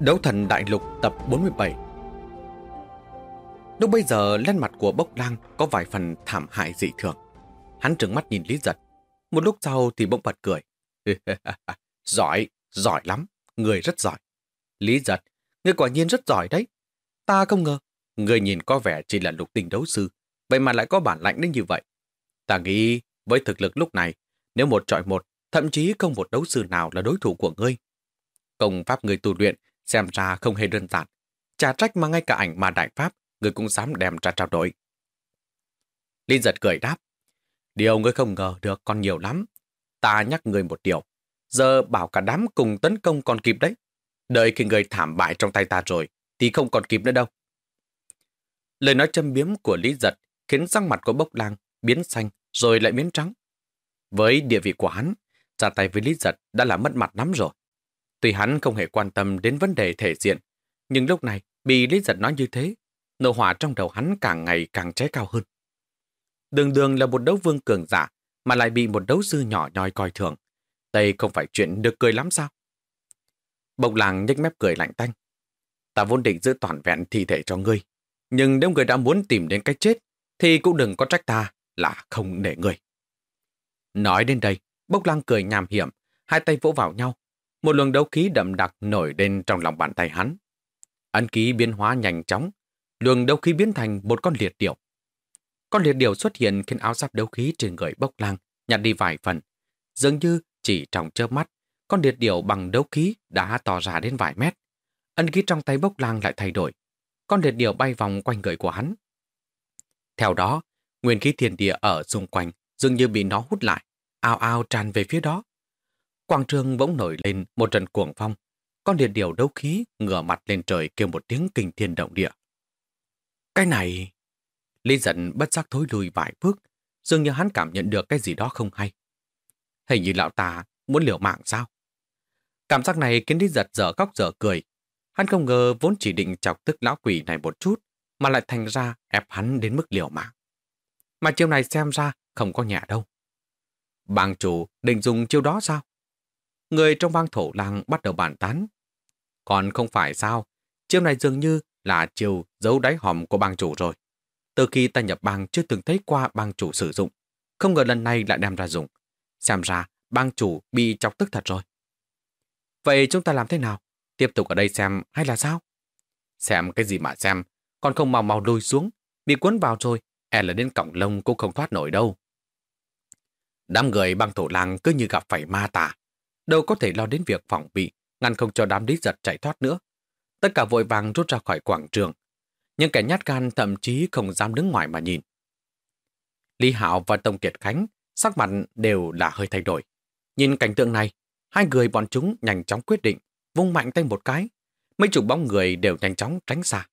Đấu thần đại lục tập 47 Lúc bây giờ lên mặt của bốc lang có vài phần thảm hại dị thường. Hắn trừng mắt nhìn Lý Giật. Một lúc sau thì bỗng bật cười. giỏi, giỏi lắm, người rất giỏi. Lý Giật, người quả nhiên rất giỏi đấy. Ta không ngờ, người nhìn có vẻ chỉ là lục tình đấu sư, vậy mà lại có bản lãnh đến như vậy. Ta nghĩ với thực lực lúc này, nếu một trọi một, thậm chí không một đấu sư nào là đối thủ của ngươi. Công pháp người tu luyện xem ra không hề đơn giản. Chả trách mà ngay cả ảnh mà đại pháp, người cũng dám đem ra trao đổi. Linh giật cười đáp. Điều ngươi không ngờ được còn nhiều lắm. Ta nhắc người một điều. Giờ bảo cả đám cùng tấn công còn kịp đấy. Đợi khi người thảm bại trong tay ta rồi, thì không còn kịp nữa đâu. Lời nói châm biếm của Lý Giật khiến răng mặt của bốc lang biến xanh rồi lại biến trắng. Với địa vị của hắn, ra tay với Lý Giật đã là mất mặt lắm rồi. Tuy hắn không hề quan tâm đến vấn đề thể diện, nhưng lúc này bị Lý Giật nói như thế, nộ hỏa trong đầu hắn càng ngày càng cháy cao hơn. Đường đường là một đấu vương cường giả, mà lại bị một đấu sư nhỏ nhoi coi thường. Đây không phải chuyện được cười lắm sao? Bộc làng nhếch mép cười lạnh tanh. Ta vốn định giữ toàn vẹn thi thể cho ngươi. Nhưng nếu người đã muốn tìm đến cái chết, thì cũng đừng có trách ta là không để người. Nói đến đây, bốc lăng cười nhàm hiểm, hai tay vỗ vào nhau, một luồng đấu khí đậm đặc nổi lên trong lòng bàn tay hắn. Ấn ký biến hóa nhanh chóng, luồng đấu khí biến thành một con liệt điểu. Con liệt điểu xuất hiện khiến áo giáp đấu khí trên người bốc lang nhặt đi vài phần. Dường như chỉ trong chớp mắt, con liệt điểu bằng đấu khí đã tỏ ra đến vài mét. Ấn ký trong tay bốc lang lại thay đổi. Con liệt điểu bay vòng quanh người của hắn. Theo đó, nguyên khí thiên địa ở xung quanh dường như bị nó hút lại, ao ao tràn về phía đó. Quảng trường bỗng nổi lên một trận cuồng phong. Con liệt điều đấu khí ngửa mặt lên trời kêu một tiếng kinh thiên động địa. Cái này... Lý giận bất giác thối lùi vài bước, dường như hắn cảm nhận được cái gì đó không hay. Hình như lão ta muốn liều mạng sao? Cảm giác này khiến Lý giật dở khóc dở cười. Hắn không ngờ vốn chỉ định chọc tức lão quỷ này một chút, mà lại thành ra ép hắn đến mức liều mạng. Mà chiêu này xem ra không có nhà đâu. Bang chủ định dùng chiêu đó sao? Người trong bang thổ lang bắt đầu bàn tán. Còn không phải sao, chiêu này dường như là chiêu giấu đáy hòm của bang chủ rồi. Từ khi ta nhập bang chưa từng thấy qua bang chủ sử dụng, không ngờ lần này lại đem ra dùng. Xem ra bang chủ bị chọc tức thật rồi. Vậy chúng ta làm thế nào? Tiếp tục ở đây xem hay là sao? Xem cái gì mà xem, còn không mau mau lùi xuống, bị cuốn vào rồi, e là đến cổng lông cũng không thoát nổi đâu. Đám người băng thổ lang cứ như gặp phải ma tà, đâu có thể lo đến việc phòng bị, ngăn không cho đám lý giật chạy thoát nữa. Tất cả vội vàng rút ra khỏi quảng trường. Nhưng kẻ nhát gan thậm chí không dám đứng ngoài mà nhìn. Lý Hạo và Tông Kiệt Khánh sắc mặt đều là hơi thay đổi. Nhìn cảnh tượng này, hai người bọn chúng nhanh chóng quyết định, vung mạnh tay một cái. Mấy chục bóng người đều nhanh chóng tránh xa.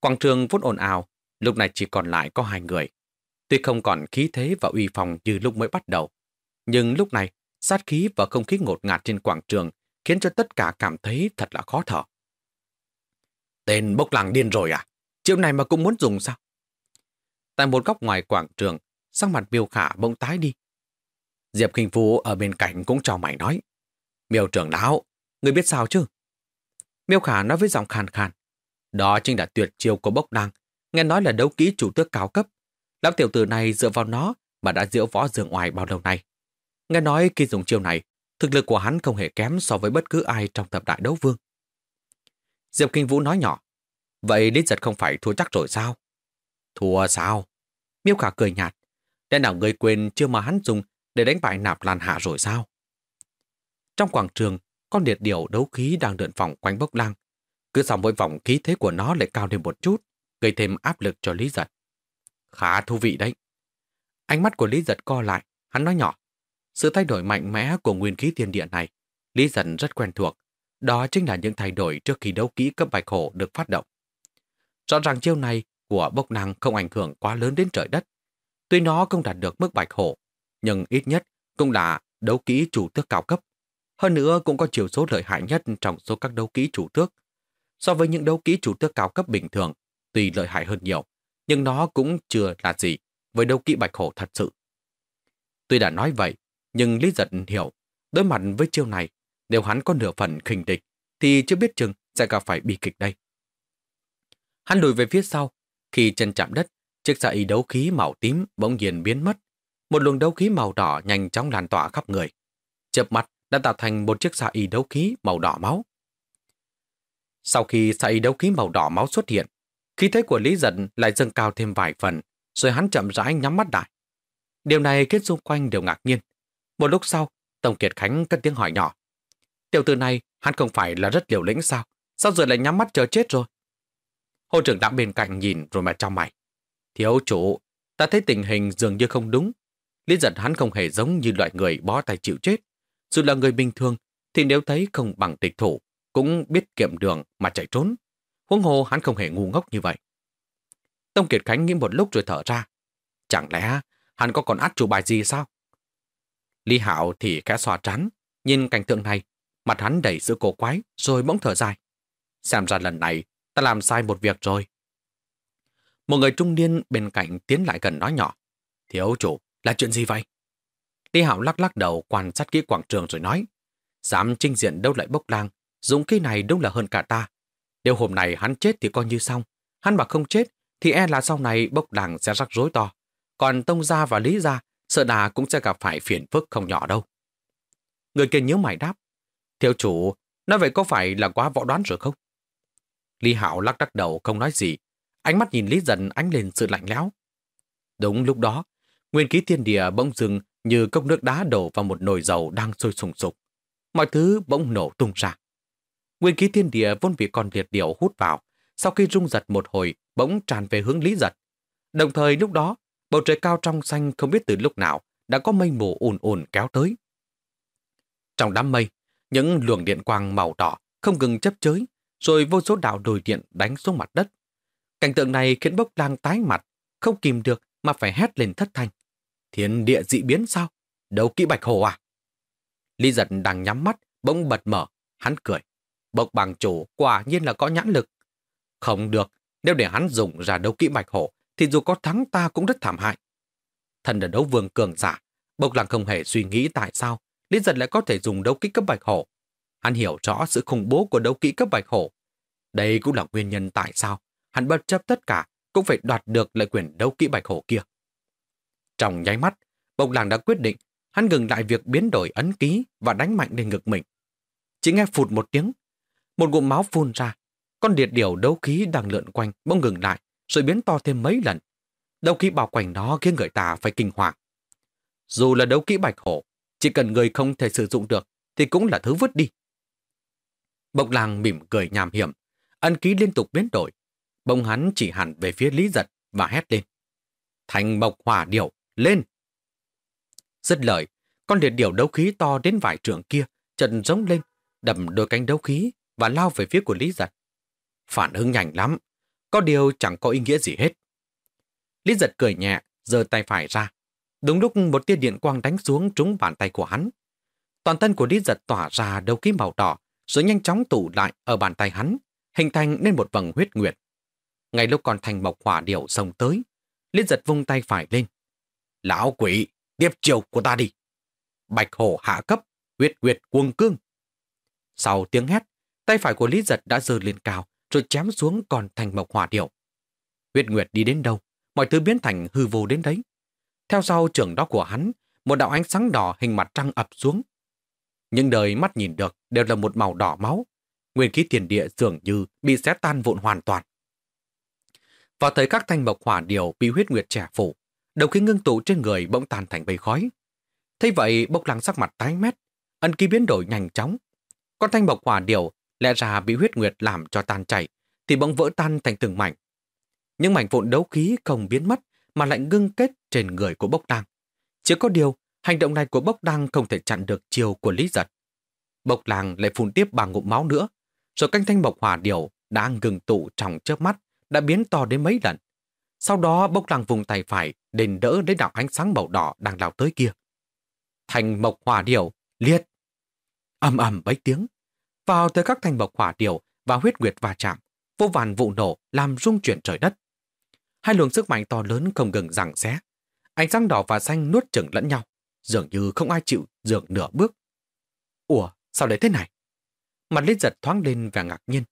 Quảng trường vốn ồn ào, lúc này chỉ còn lại có hai người. Tuy không còn khí thế và uy phòng như lúc mới bắt đầu, nhưng lúc này sát khí và không khí ngột ngạt trên quảng trường khiến cho tất cả cảm thấy thật là khó thở. Tên bốc làng điên rồi à? Chiêu này mà cũng muốn dùng sao? Tại một góc ngoài quảng trường, sắc mặt miêu khả bỗng tái đi. Diệp Kinh Phu ở bên cạnh cũng cho mày nói. Miêu trưởng lão, người biết sao chứ? Miêu khả nói với giọng khàn khàn. Đó chính là tuyệt chiêu của bốc đăng, nghe nói là đấu kỹ chủ tước cao cấp. Lão tiểu tử này dựa vào nó mà đã diễu võ dường ngoài bao lâu nay. Nghe nói khi dùng chiêu này, thực lực của hắn không hề kém so với bất cứ ai trong thập đại đấu vương. Diệp Kinh Vũ nói nhỏ, vậy Lý Giật không phải thua chắc rồi sao? Thua sao? Miêu Khả cười nhạt, lẽ nào người quên chưa mà hắn dùng để đánh bại nạp lan hạ rồi sao? Trong quảng trường, con liệt điểu đấu khí đang lượn vòng quanh bốc lang. Cứ sau mỗi vòng khí thế của nó lại cao lên một chút, gây thêm áp lực cho Lý Giật. Khá thú vị đấy. Ánh mắt của Lý Giật co lại, hắn nói nhỏ. Sự thay đổi mạnh mẽ của nguyên khí thiên địa này, Lý Dân rất quen thuộc. Đó chính là những thay đổi trước khi đấu kỹ cấp bạch hổ được phát động. Rõ ràng chiêu này của bốc năng không ảnh hưởng quá lớn đến trời đất. Tuy nó không đạt được mức bạch hổ, nhưng ít nhất cũng là đấu kỹ chủ tước cao cấp. Hơn nữa cũng có chiều số lợi hại nhất trong số các đấu kỹ chủ tước. So với những đấu kỹ chủ tước cao cấp bình thường, tuy lợi hại hơn nhiều, nhưng nó cũng chưa là gì với đấu kỹ bạch hổ thật sự. Tuy đã nói vậy, nhưng Lý Giật hiểu, đối mặt với chiêu này, nếu hắn có nửa phần khinh địch, thì chưa biết chừng sẽ gặp phải bi kịch đây. Hắn lùi về phía sau, khi chân chạm đất, chiếc xa y đấu khí màu tím bỗng nhiên biến mất. Một luồng đấu khí màu đỏ nhanh chóng lan tỏa khắp người. Chợp mắt đã tạo thành một chiếc xa y đấu khí màu đỏ máu. Sau khi xa y đấu khí màu đỏ máu xuất hiện, khí thế của Lý Giật lại dâng cao thêm vài phần, rồi hắn chậm rãi nhắm mắt lại. Điều này khiến xung quanh đều ngạc nhiên. Một lúc sau, Tổng Kiệt Khánh cất tiếng hỏi nhỏ. Tiểu tử này, hắn không phải là rất liều lĩnh sao? Sao rồi lại nhắm mắt chờ chết rồi? Hồ trưởng đã bên cạnh nhìn rồi mà trong mày. Thiếu chủ, ta thấy tình hình dường như không đúng. Lý giật hắn không hề giống như loại người bó tay chịu chết. Dù là người bình thường, thì nếu thấy không bằng tịch thủ, cũng biết kiệm đường mà chạy trốn. Huống hồ hắn không hề ngu ngốc như vậy. Tông Kiệt Khánh nghĩ một lúc rồi thở ra. Chẳng lẽ hắn có còn át chủ bài gì sao? Lý Hạo thì khẽ xòa trán, nhìn cảnh tượng này, mặt hắn đầy sự cổ quái rồi bỗng thở dài. Xem ra lần này ta làm sai một việc rồi. Một người trung niên bên cạnh tiến lại gần nói nhỏ. Thiếu chủ, là chuyện gì vậy? Lý Hạo lắc lắc đầu quan sát kỹ quảng trường rồi nói. Dám trinh diện đâu lại bốc lang, dùng cái này đúng là hơn cả ta. Nếu hôm nay hắn chết thì coi như xong. Hắn mà không chết thì e là sau này bốc lang sẽ rắc rối to. Còn Tông Gia và Lý Gia sợ đà cũng sẽ gặp phải phiền phức không nhỏ đâu. Người kia nhớ mày đáp. Thiếu chủ, nói vậy có phải là quá võ đoán rồi không? Lý Hạo lắc đắc đầu không nói gì. Ánh mắt nhìn Lý Dần ánh lên sự lạnh lẽo. Đúng lúc đó, nguyên khí thiên địa bỗng dừng như cốc nước đá đổ vào một nồi dầu đang sôi sùng sục. Mọi thứ bỗng nổ tung ra. Nguyên khí thiên địa vốn bị con liệt điểu hút vào, sau khi rung giật một hồi bỗng tràn về hướng Lý Giật. Đồng thời lúc đó, bầu trời cao trong xanh không biết từ lúc nào đã có mây mù ùn ùn kéo tới. Trong đám mây, những luồng điện quang màu đỏ không ngừng chấp chới, rồi vô số đạo đồi điện đánh xuống mặt đất. Cảnh tượng này khiến bốc lang tái mặt, không kìm được mà phải hét lên thất thanh. Thiên địa dị biến sao? Đấu kỹ bạch hồ à? Lý giật đang nhắm mắt, bỗng bật mở, hắn cười. Bộc bằng chủ quả nhiên là có nhãn lực. Không được, nếu để hắn dùng ra đấu kỹ bạch hổ, thì dù có thắng ta cũng rất thảm hại. Thần ở đấu vương cường giả, Bộc làng không hề suy nghĩ tại sao Lý giật lại có thể dùng đấu kỹ cấp bạch hổ. Hắn hiểu rõ sự khủng bố của đấu kỹ cấp bạch hổ. Đây cũng là nguyên nhân tại sao hắn bất chấp tất cả cũng phải đoạt được lợi quyền đấu kỹ bạch hổ kia. Trong nháy mắt, bộc làng đã quyết định hắn ngừng lại việc biến đổi ấn ký và đánh mạnh lên ngực mình. Chỉ nghe phụt một tiếng, một ngụm máu phun ra, con điệt điểu đấu khí đang lượn quanh bỗng ngừng lại rồi biến to thêm mấy lần. Đấu khí bao quanh nó khiến người ta phải kinh hoàng. Dù là đấu kỹ bạch hổ, chỉ cần người không thể sử dụng được thì cũng là thứ vứt đi. Bộc làng mỉm cười nhàm hiểm, ân ký liên tục biến đổi. Bông hắn chỉ hẳn về phía Lý Giật và hét lên. Thành bộc hỏa điểu, lên! Rất lời, con liệt điểu đấu khí to đến vài trường kia, trần giống lên, đầm đôi cánh đấu khí và lao về phía của Lý Giật. Phản ứng nhanh lắm, có điều chẳng có ý nghĩa gì hết. Lý Giật cười nhẹ, giơ tay phải ra. Đúng lúc một tia điện quang đánh xuống trúng bàn tay của hắn. Toàn thân của Lý Giật tỏa ra đấu khí màu đỏ, rồi nhanh chóng tụ lại ở bàn tay hắn, hình thành nên một vầng huyết nguyệt. Ngay lúc còn thành mộc hỏa điệu sông tới, Lý giật vung tay phải lên. Lão quỷ, tiếp chiều của ta đi. Bạch hổ hạ cấp, huyết nguyệt cuồng cương. Sau tiếng hét, tay phải của Lý giật đã giơ lên cao, rồi chém xuống còn thành mộc hỏa điệu. Huyết nguyệt đi đến đâu, mọi thứ biến thành hư vô đến đấy. Theo sau trưởng đó của hắn, một đạo ánh sáng đỏ hình mặt trăng ập xuống, những đời mắt nhìn được đều là một màu đỏ máu. Nguyên khí tiền địa dường như bị xé tan vụn hoàn toàn. Vào thời các thanh mộc hỏa điều bị huyết nguyệt trẻ phủ, đầu khí ngưng tụ trên người bỗng tan thành bầy khói. Thế vậy bốc lăng sắc mặt tái mét, ân ký biến đổi nhanh chóng. Con thanh mộc hỏa điều lẽ ra bị huyết nguyệt làm cho tan chảy, thì bỗng vỡ tan thành từng mảnh. Những mảnh vụn đấu khí không biến mất mà lại ngưng kết trên người của bốc lăng. Chỉ có điều, Hành động này của bốc đăng không thể chặn được chiều của Lý Giật. Bốc làng lại phun tiếp bằng ngụm máu nữa, rồi canh thanh mộc hỏa điểu đang ngừng tụ trong chớp mắt, đã biến to đến mấy lần. Sau đó bốc làng vùng tay phải đền đỡ lấy đạo ánh sáng màu đỏ đang lao tới kia. Thành mộc hỏa điểu, liệt! ầm ầm mấy tiếng. Vào tới các thanh bậc hỏa điểu và huyết nguyệt va chạm, vô vàn vụ nổ làm rung chuyển trời đất. Hai luồng sức mạnh to lớn không ngừng giằng xé. Ánh sáng đỏ và xanh nuốt chửng lẫn nhau, dường như không ai chịu dường nửa bước. Ủa, sao lại thế này? Mặt lít giật thoáng lên và ngạc nhiên.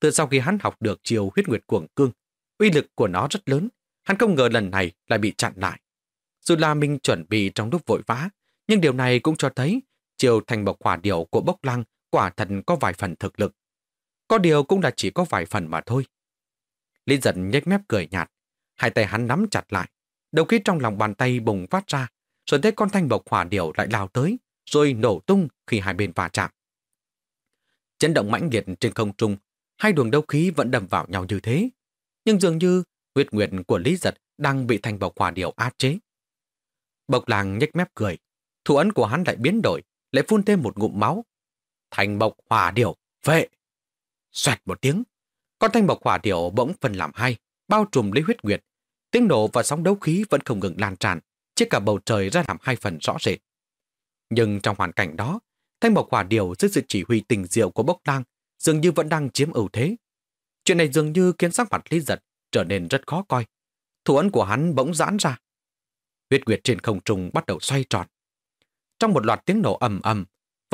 Từ sau khi hắn học được chiều huyết nguyệt cuồng cương, uy lực của nó rất lớn, hắn không ngờ lần này lại bị chặn lại. Dù là mình chuẩn bị trong lúc vội vã, nhưng điều này cũng cho thấy chiều thành bộc hỏa điệu của bốc lăng quả thật có vài phần thực lực. Có điều cũng là chỉ có vài phần mà thôi. Lý giật nhếch mép cười nhạt, hai tay hắn nắm chặt lại, đầu khí trong lòng bàn tay bùng phát ra, rồi thấy con thanh bộc hỏa điểu lại lao tới, rồi nổ tung khi hai bên va chạm. Chấn động mãnh liệt trên không trung, hai luồng đấu khí vẫn đầm vào nhau như thế. Nhưng dường như huyết nguyệt của Lý Giật đang bị thanh bộc hỏa điểu áp chế. Bộc làng nhếch mép cười, thủ ấn của hắn lại biến đổi, lại phun thêm một ngụm máu. Thành bộc hỏa điệu, vệ! Xoẹt một tiếng, con thanh bộc hỏa điệu bỗng phân làm hai, bao trùm lấy huyết nguyệt. Tiếng nổ và sóng đấu khí vẫn không ngừng lan tràn, chia cả bầu trời ra làm hai phần rõ rệt. Nhưng trong hoàn cảnh đó, thanh bộc hỏa điệu dưới sự chỉ huy tình diệu của bốc lang dường như vẫn đang chiếm ưu thế. Chuyện này dường như khiến sắc mặt Lý Giật trở nên rất khó coi. Thủ ấn của hắn bỗng giãn ra. Huyết nguyệt trên không trung bắt đầu xoay tròn. Trong một loạt tiếng nổ ầm ầm,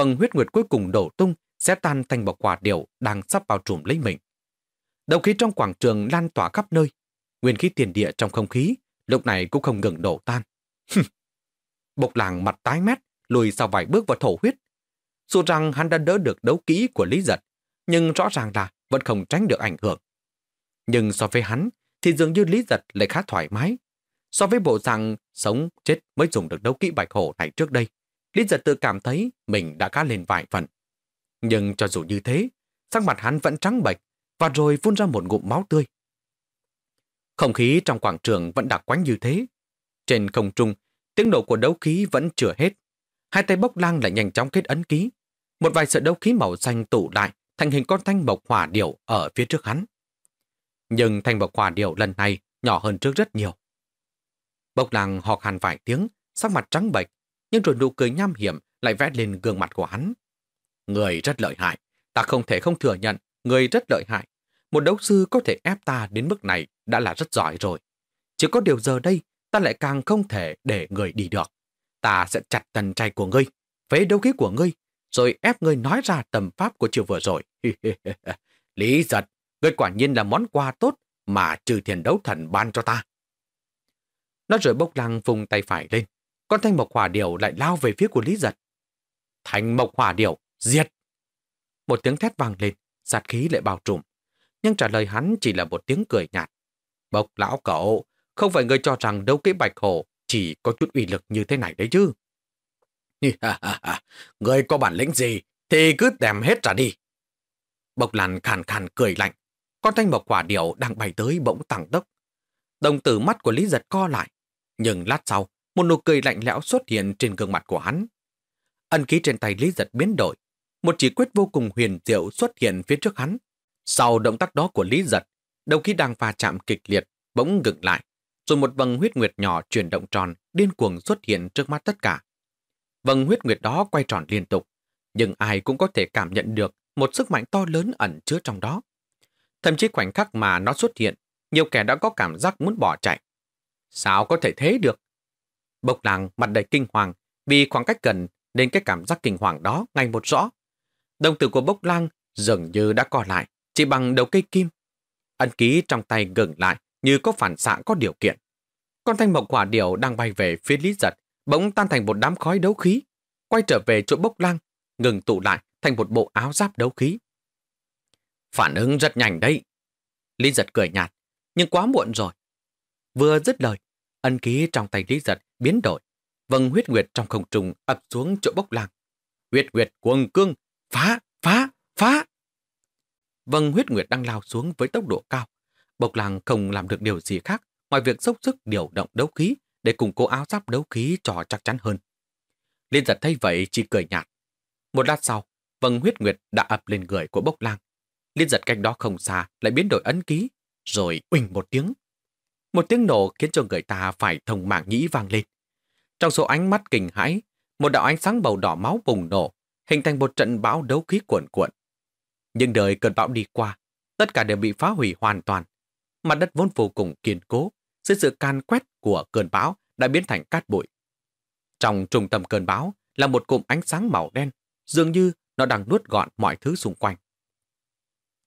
vầng huyết nguyệt cuối cùng đổ tung sẽ tan thành bọc quả điệu đang sắp bao trùm lấy mình. Đầu khí trong quảng trường lan tỏa khắp nơi. Nguyên khí tiền địa trong không khí lúc này cũng không ngừng đổ tan. Bộc làng mặt tái mét, lùi sau vài bước vào thổ huyết. Dù rằng hắn đã đỡ được đấu kỹ của Lý Giật, nhưng rõ ràng là vẫn không tránh được ảnh hưởng. Nhưng so với hắn, thì dường như Lý Giật lại khá thoải mái. So với bộ dạng sống chết mới dùng được đấu kỹ bạch hổ này trước đây, Lý Giật tự cảm thấy mình đã cá lên vài phần. Nhưng cho dù như thế, sắc mặt hắn vẫn trắng bệch và rồi phun ra một ngụm máu tươi. Không khí trong quảng trường vẫn đặc quánh như thế. Trên không trung, tiếng nổ của đấu khí vẫn chưa hết. Hai tay bốc lang lại nhanh chóng kết ấn ký. Một vài sợi đấu khí màu xanh tụ lại thành hình con thanh bộc hỏa điệu ở phía trước hắn. Nhưng thanh bộc hỏa điệu lần này nhỏ hơn trước rất nhiều. Bốc lang họt hàn vài tiếng, sắc mặt trắng bệch, nhưng rồi nụ cười nham hiểm lại vẽ lên gương mặt của hắn. Người rất lợi hại, ta không thể không thừa nhận, người rất lợi hại. Một đấu sư có thể ép ta đến mức này đã là rất giỏi rồi. Chỉ có điều giờ đây, ta lại càng không thể để người đi được. Ta sẽ chặt tần trai của ngươi, phế đấu khí của ngươi, rồi ép ngươi nói ra tầm pháp của chiều vừa rồi. Lý giật, ngươi quả nhiên là món quà tốt mà trừ thiền đấu thần ban cho ta. Nó rồi bốc lăng vùng tay phải lên. Con thanh mộc hỏa điểu lại lao về phía của Lý giật. Thanh mộc hỏa điểu, diệt! Một tiếng thét vang lên, sát khí lại bao trùm. Nhưng trả lời hắn chỉ là một tiếng cười nhạt. Bộc lão cậu, không phải người cho rằng đấu kỹ bạch hổ chỉ có chút uy lực như thế này đấy chứ. người có bản lĩnh gì thì cứ đem hết ra đi. Bộc làn khàn khàn cười lạnh. Con thanh mộc quả điểu đang bay tới bỗng tăng tốc. Đồng tử mắt của Lý Giật co lại. Nhưng lát sau, một nụ cười lạnh lẽo xuất hiện trên gương mặt của hắn. Ân ký trên tay Lý Giật biến đổi. Một chỉ quyết vô cùng huyền diệu xuất hiện phía trước hắn. Sau động tác đó của Lý Giật, đầu khi đang pha chạm kịch liệt, bỗng ngừng lại, rồi một vầng huyết nguyệt nhỏ chuyển động tròn, điên cuồng xuất hiện trước mắt tất cả. Vầng huyết nguyệt đó quay tròn liên tục, nhưng ai cũng có thể cảm nhận được một sức mạnh to lớn ẩn chứa trong đó. Thậm chí khoảnh khắc mà nó xuất hiện, nhiều kẻ đã có cảm giác muốn bỏ chạy. Sao có thể thế được? Bộc làng mặt đầy kinh hoàng vì khoảng cách gần nên cái cảm giác kinh hoàng đó ngay một rõ. Đồng tử của bốc lang dường như đã co lại, chỉ bằng đầu cây kim. Ấn ký trong tay ngừng lại như có phản xạ có điều kiện. Con thanh mộc quả điểu đang bay về phía Lý Giật, bỗng tan thành một đám khói đấu khí, quay trở về chỗ bốc lang, ngừng tụ lại thành một bộ áo giáp đấu khí. Phản ứng rất nhanh đấy. Lý Giật cười nhạt, nhưng quá muộn rồi. Vừa dứt lời, ân ký trong tay Lý Giật biến đổi, vầng huyết nguyệt trong không trung ập xuống chỗ bốc lăng Huyết nguyệt cuồng cương, phá, phá, phá. Vầng huyết nguyệt đang lao xuống với tốc độ cao. Bộc lăng không làm được điều gì khác ngoài việc dốc sức điều động đấu khí để củng cố áo giáp đấu khí cho chắc chắn hơn. Liên giật thấy vậy chỉ cười nhạt. Một lát sau, vầng huyết nguyệt đã ập lên người của bốc lang. Liên giật cách đó không xa lại biến đổi ấn ký, rồi uỳnh một tiếng. Một tiếng nổ khiến cho người ta phải thông mạng nhĩ vang lên. Trong số ánh mắt kinh hãi, một đạo ánh sáng màu đỏ máu bùng nổ, hình thành một trận bão đấu khí cuộn cuộn. Nhưng đời cơn bão đi qua, tất cả đều bị phá hủy hoàn toàn. Mặt đất vốn vô cùng kiên cố, dưới sự can quét của cơn bão đã biến thành cát bụi. Trong trung tâm cơn bão là một cụm ánh sáng màu đen, dường như nó đang nuốt gọn mọi thứ xung quanh.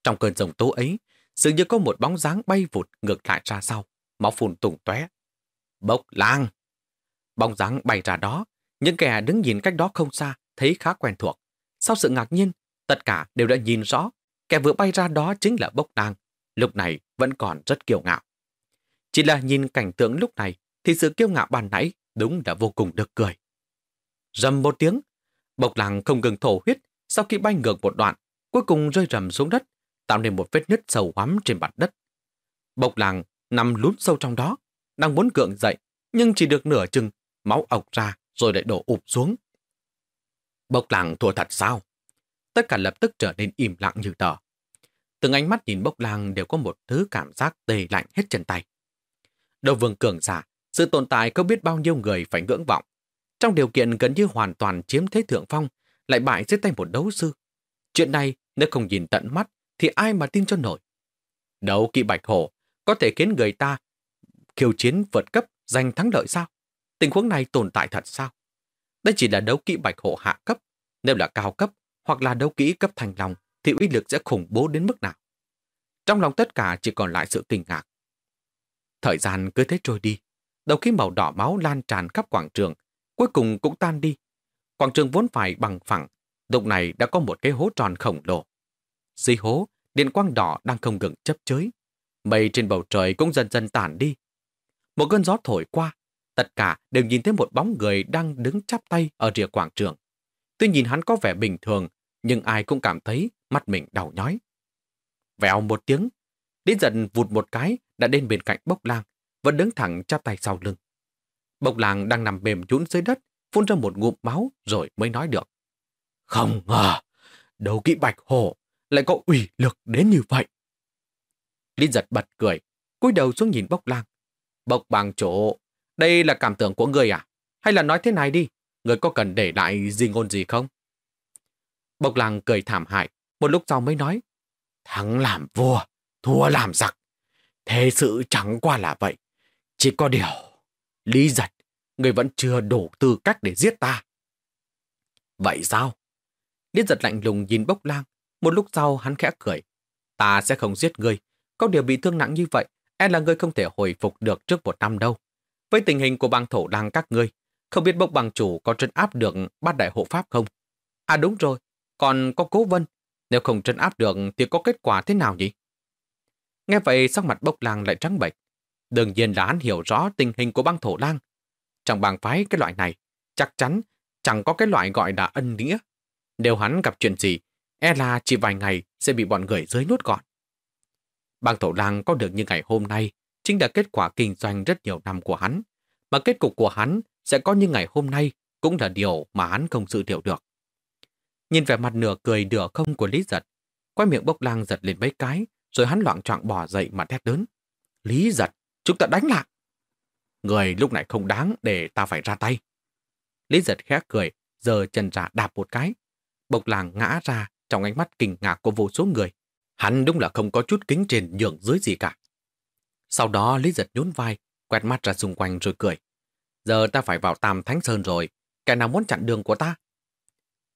Trong cơn rồng tố ấy, dường như có một bóng dáng bay vụt ngược lại ra sau, máu phun tùng tóe. Bốc lang! Bóng dáng bay ra đó, những kẻ đứng nhìn cách đó không xa thấy khá quen thuộc. Sau sự ngạc nhiên, tất cả đều đã nhìn rõ kẻ vừa bay ra đó chính là bốc lang, lúc này vẫn còn rất kiêu ngạo. Chỉ là nhìn cảnh tượng lúc này thì sự kiêu ngạo ban nãy đúng là vô cùng được cười. Rầm một tiếng, bốc lang không ngừng thổ huyết sau khi bay ngược một đoạn, cuối cùng rơi rầm xuống đất, tạo nên một vết nứt sâu hoắm trên mặt đất. Bộc làng nằm lún sâu trong đó, đang muốn cưỡng dậy, nhưng chỉ được nửa chừng, máu ọc ra rồi lại đổ ụp xuống. bốc làng thua thật sao? Tất cả lập tức trở nên im lặng như tờ. Từng ánh mắt nhìn bốc làng đều có một thứ cảm giác tê lạnh hết chân tay. Đầu vương cường giả, sự tồn tại có biết bao nhiêu người phải ngưỡng vọng. Trong điều kiện gần như hoàn toàn chiếm thế thượng phong, lại bại dưới tay một đấu sư. Chuyện này nếu không nhìn tận mắt thì ai mà tin cho nổi. Đấu kỵ bạch hổ có thể khiến người ta khiêu chiến vượt cấp giành thắng lợi sao? Tình huống này tồn tại thật sao? Đây chỉ là đấu kỹ bạch hộ hạ cấp. Nếu là cao cấp hoặc là đấu kỹ cấp thành lòng thì uy lực sẽ khủng bố đến mức nào? Trong lòng tất cả chỉ còn lại sự kinh ngạc. Thời gian cứ thế trôi đi. Đầu khí màu đỏ máu lan tràn khắp quảng trường, cuối cùng cũng tan đi. Quảng trường vốn phải bằng phẳng, lúc này đã có một cái hố tròn khổng lồ. Dưới hố, điện quang đỏ đang không ngừng chấp chới. Mây trên bầu trời cũng dần dần tản đi. Một cơn gió thổi qua, tất cả đều nhìn thấy một bóng người đang đứng chắp tay ở rìa quảng trường. Tuy nhìn hắn có vẻ bình thường, nhưng ai cũng cảm thấy mắt mình đau nhói. Vèo một tiếng, Lý giận vụt một cái đã đến bên cạnh bốc lang, vẫn đứng thẳng chắp tay sau lưng. Bốc lang đang nằm mềm nhũn dưới đất, phun ra một ngụm máu rồi mới nói được. Không ngờ, đầu kỵ bạch hổ lại có ủy lực đến như vậy. Lý giật bật cười, cúi đầu xuống nhìn bốc lang. Bốc bằng chỗ, đây là cảm tưởng của người à? Hay là nói thế này đi, người có cần để lại gì ngôn gì không? Bốc lang cười thảm hại, một lúc sau mới nói. Thắng làm vua, thua làm giặc. Thế sự chẳng qua là vậy. Chỉ có điều, Lý giật, người vẫn chưa đủ tư cách để giết ta. Vậy sao? Lý giật lạnh lùng nhìn bốc lang, một lúc sau hắn khẽ cười. Ta sẽ không giết ngươi. Có điều bị thương nặng như vậy, e là ngươi không thể hồi phục được trước một năm đâu. Với tình hình của bang thổ lang các ngươi, không biết bốc bằng chủ có trấn áp được bát đại hộ pháp không? À đúng rồi, còn có cố vân. Nếu không trấn áp được thì có kết quả thế nào nhỉ? Nghe vậy sắc mặt bốc lang lại trắng bệch. Đương nhiên là hắn hiểu rõ tình hình của bang thổ lang. Trong bang phái cái loại này, chắc chắn chẳng có cái loại gọi là ân nghĩa. Nếu hắn gặp chuyện gì, e là chỉ vài ngày sẽ bị bọn người dưới nuốt gọn. Bang Thổ Lang có được như ngày hôm nay chính là kết quả kinh doanh rất nhiều năm của hắn, mà kết cục của hắn sẽ có như ngày hôm nay cũng là điều mà hắn không dự liệu được. Nhìn vẻ mặt nửa cười nửa không của Lý Giật, quay miệng bốc lang giật lên mấy cái, rồi hắn loạn trọng bỏ dậy mà thét lớn. Lý Giật, chúng ta đánh lại. Người lúc này không đáng để ta phải ra tay. Lý Giật khẽ cười, giờ chân ra đạp một cái. Bộc làng ngã ra trong ánh mắt kinh ngạc của vô số người. Hắn đúng là không có chút kính trên nhường dưới gì cả. Sau đó Lý Giật nhún vai, quẹt mắt ra xung quanh rồi cười. Giờ ta phải vào Tam Thánh Sơn rồi, kẻ nào muốn chặn đường của ta?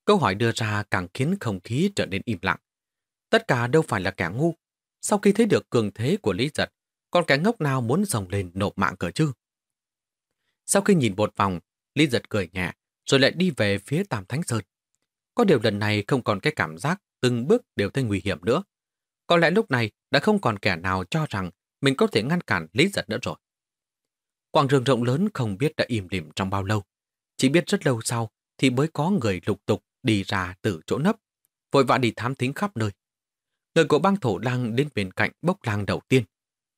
Câu hỏi đưa ra càng khiến không khí trở nên im lặng. Tất cả đâu phải là kẻ ngu. Sau khi thấy được cường thế của Lý Giật, còn kẻ ngốc nào muốn dòng lên nộp mạng cờ chứ? Sau khi nhìn một vòng, Lý Giật cười nhẹ, rồi lại đi về phía Tam Thánh Sơn. Có điều lần này không còn cái cảm giác từng bước đều thấy nguy hiểm nữa. Có lẽ lúc này đã không còn kẻ nào cho rằng mình có thể ngăn cản Lý Giật nữa rồi. Quảng trường rộng lớn không biết đã im lìm trong bao lâu. Chỉ biết rất lâu sau thì mới có người lục tục đi ra từ chỗ nấp, vội vã đi thám thính khắp nơi. Người của bang thổ lang đến bên cạnh bốc lang đầu tiên.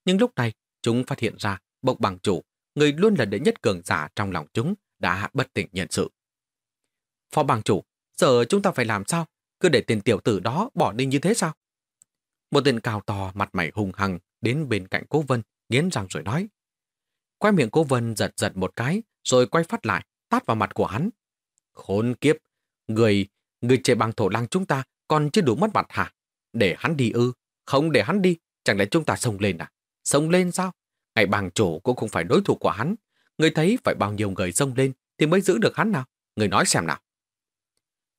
Nhưng lúc này, chúng phát hiện ra bốc bằng chủ, người luôn là đệ nhất cường giả trong lòng chúng, đã bất tỉnh nhận sự. Phó bang chủ, giờ chúng ta phải làm sao? Cứ để tiền tiểu tử đó bỏ đi như thế sao? Một tên cao to, mặt mày hung hăng, đến bên cạnh cố vân, nghiến răng rồi nói. Quay miệng cố vân giật giật một cái, rồi quay phát lại, tát vào mặt của hắn. Khốn kiếp, người, người chạy bằng thổ lăng chúng ta còn chưa đủ mất mặt hả? Để hắn đi ư? Không để hắn đi, chẳng lẽ chúng ta xông lên à? Xông lên sao? Ngày bằng chủ cũng không phải đối thủ của hắn. Người thấy phải bao nhiêu người xông lên thì mới giữ được hắn nào? Người nói xem nào.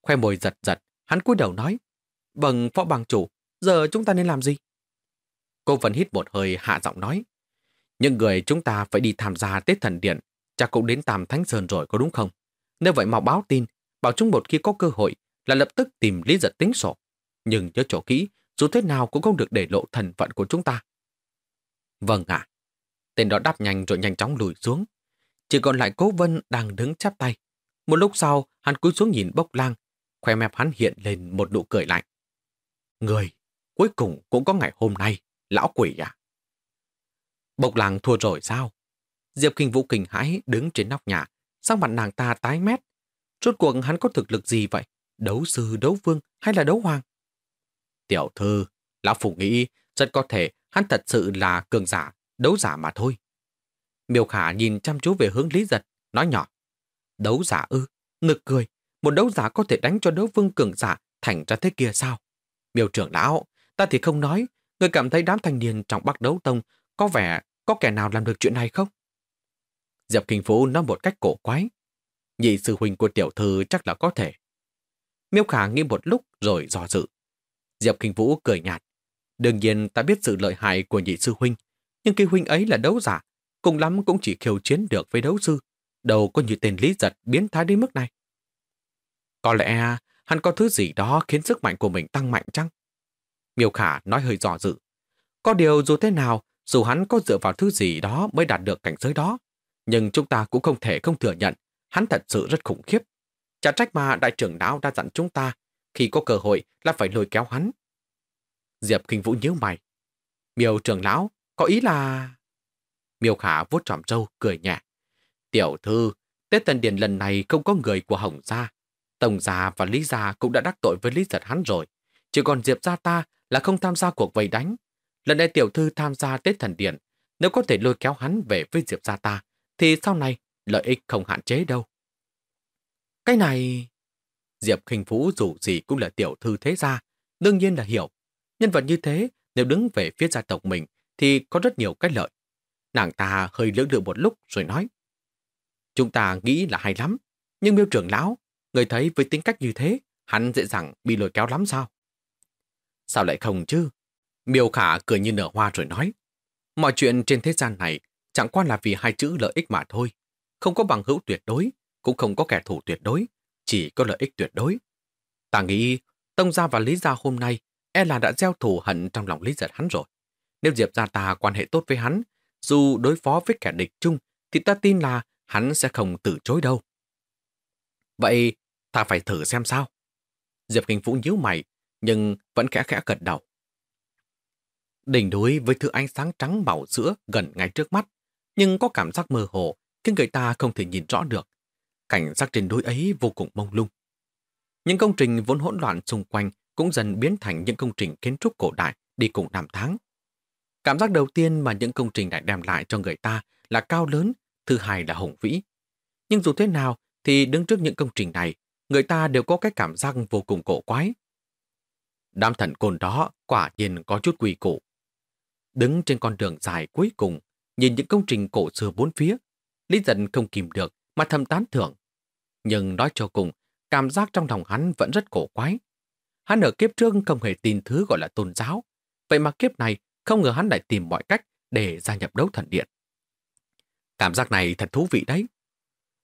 Khoe môi giật giật, hắn cúi đầu nói. Vâng, phó bằng chủ, giờ chúng ta nên làm gì? Cô vẫn hít một hơi hạ giọng nói. Những người chúng ta phải đi tham gia Tết Thần Điện, chắc cũng đến Tam Thánh Sơn rồi có đúng không? Nếu vậy mau báo tin, bảo chúng một khi có cơ hội là lập tức tìm Lý Giật tính sổ. Nhưng nhớ chỗ kỹ, dù thế nào cũng không được để lộ thần phận của chúng ta. Vâng ạ. Tên đó đáp nhanh rồi nhanh chóng lùi xuống. Chỉ còn lại cố vân đang đứng chắp tay. Một lúc sau, hắn cúi xuống nhìn bốc lang, khoe mép hắn hiện lên một nụ cười lạnh. Người, cuối cùng cũng có ngày hôm nay, lão quỷ à? Bộc làng thua rồi sao? Diệp Kinh Vũ kinh hãi đứng trên nóc nhà, sang mặt nàng ta tái mét. Rốt cuộc hắn có thực lực gì vậy? Đấu sư, đấu vương hay là đấu hoàng? Tiểu thư, lão phủ nghĩ rất có thể hắn thật sự là cường giả, đấu giả mà thôi. Miêu Khả nhìn chăm chú về hướng Lý Giật, nói nhỏ. Đấu giả ư, nực cười, một đấu giả có thể đánh cho đấu vương cường giả thành ra thế kia sao? Miêu trưởng lão, ta thì không nói, người cảm thấy đám thanh niên trong bắc đấu tông có vẻ có kẻ nào làm được chuyện này không? Diệp Kinh Phú nói một cách cổ quái. Nhị sư huynh của tiểu thư chắc là có thể. Miêu Khả nghĩ một lúc rồi dò dự. Diệp Kinh Vũ cười nhạt. Đương nhiên ta biết sự lợi hại của nhị sư huynh, nhưng khi huynh ấy là đấu giả, cùng lắm cũng chỉ khiêu chiến được với đấu sư, đâu có như tên Lý Giật biến thái đến mức này. Có lẽ hắn có thứ gì đó khiến sức mạnh của mình tăng mạnh chăng? Miêu Khả nói hơi dò dự. Có điều dù thế nào, dù hắn có dựa vào thứ gì đó mới đạt được cảnh giới đó, nhưng chúng ta cũng không thể không thừa nhận hắn thật sự rất khủng khiếp. Chả trách mà đại trưởng lão đã dặn chúng ta khi có cơ hội là phải lôi kéo hắn. Diệp Kinh Vũ nhíu mày. Miêu trưởng lão, có ý là... Miêu Khả vuốt trọm trâu, cười nhẹ. Tiểu thư, Tết Tân Điền lần này không có người của Hồng Gia. Tổng Gia và Lý Gia cũng đã đắc tội với Lý Giật hắn rồi. Chỉ còn Diệp Gia ta là không tham gia cuộc vây đánh. Lần này tiểu thư tham gia Tết Thần Điện. Nếu có thể lôi kéo hắn về với Diệp Gia ta, thì sau này lợi ích không hạn chế đâu. Cái này... Diệp Kinh Phú dù gì cũng là tiểu thư thế gia, đương nhiên là hiểu. Nhân vật như thế, nếu đứng về phía gia tộc mình thì có rất nhiều cách lợi. Nàng ta hơi lưỡng lự một lúc rồi nói. Chúng ta nghĩ là hay lắm, nhưng miêu trưởng lão, người thấy với tính cách như thế, hắn dễ dàng bị lôi kéo lắm sao? Sao lại không chứ? Miêu khả cười như nở hoa rồi nói. Mọi chuyện trên thế gian này chẳng qua là vì hai chữ lợi ích mà thôi. Không có bằng hữu tuyệt đối, cũng không có kẻ thù tuyệt đối, chỉ có lợi ích tuyệt đối. Ta nghĩ Tông Gia và Lý Gia hôm nay e là đã gieo thù hận trong lòng Lý Giật hắn rồi. Nếu Diệp Gia ta quan hệ tốt với hắn, dù đối phó với kẻ địch chung, thì ta tin là hắn sẽ không từ chối đâu. Vậy ta phải thử xem sao. Diệp Kinh Vũ nhíu mày, nhưng vẫn khẽ khẽ gật đầu. Đỉnh núi với thứ ánh sáng trắng màu sữa gần ngay trước mắt, nhưng có cảm giác mơ hồ khiến người ta không thể nhìn rõ được. Cảnh sắc trên núi ấy vô cùng mông lung. Những công trình vốn hỗn loạn xung quanh cũng dần biến thành những công trình kiến trúc cổ đại đi cùng năm tháng. Cảm giác đầu tiên mà những công trình này đem lại cho người ta là cao lớn, thứ hai là hùng vĩ. Nhưng dù thế nào thì đứng trước những công trình này, người ta đều có cái cảm giác vô cùng cổ quái. Đám thần côn đó quả nhiên có chút quỳ củ. Đứng trên con đường dài cuối cùng, nhìn những công trình cổ xưa bốn phía, Lý Dân không kìm được mà thầm tán thưởng. Nhưng nói cho cùng, cảm giác trong lòng hắn vẫn rất cổ quái. Hắn ở kiếp trước không hề tin thứ gọi là tôn giáo. Vậy mà kiếp này không ngờ hắn lại tìm mọi cách để gia nhập đấu thần điện. Cảm giác này thật thú vị đấy.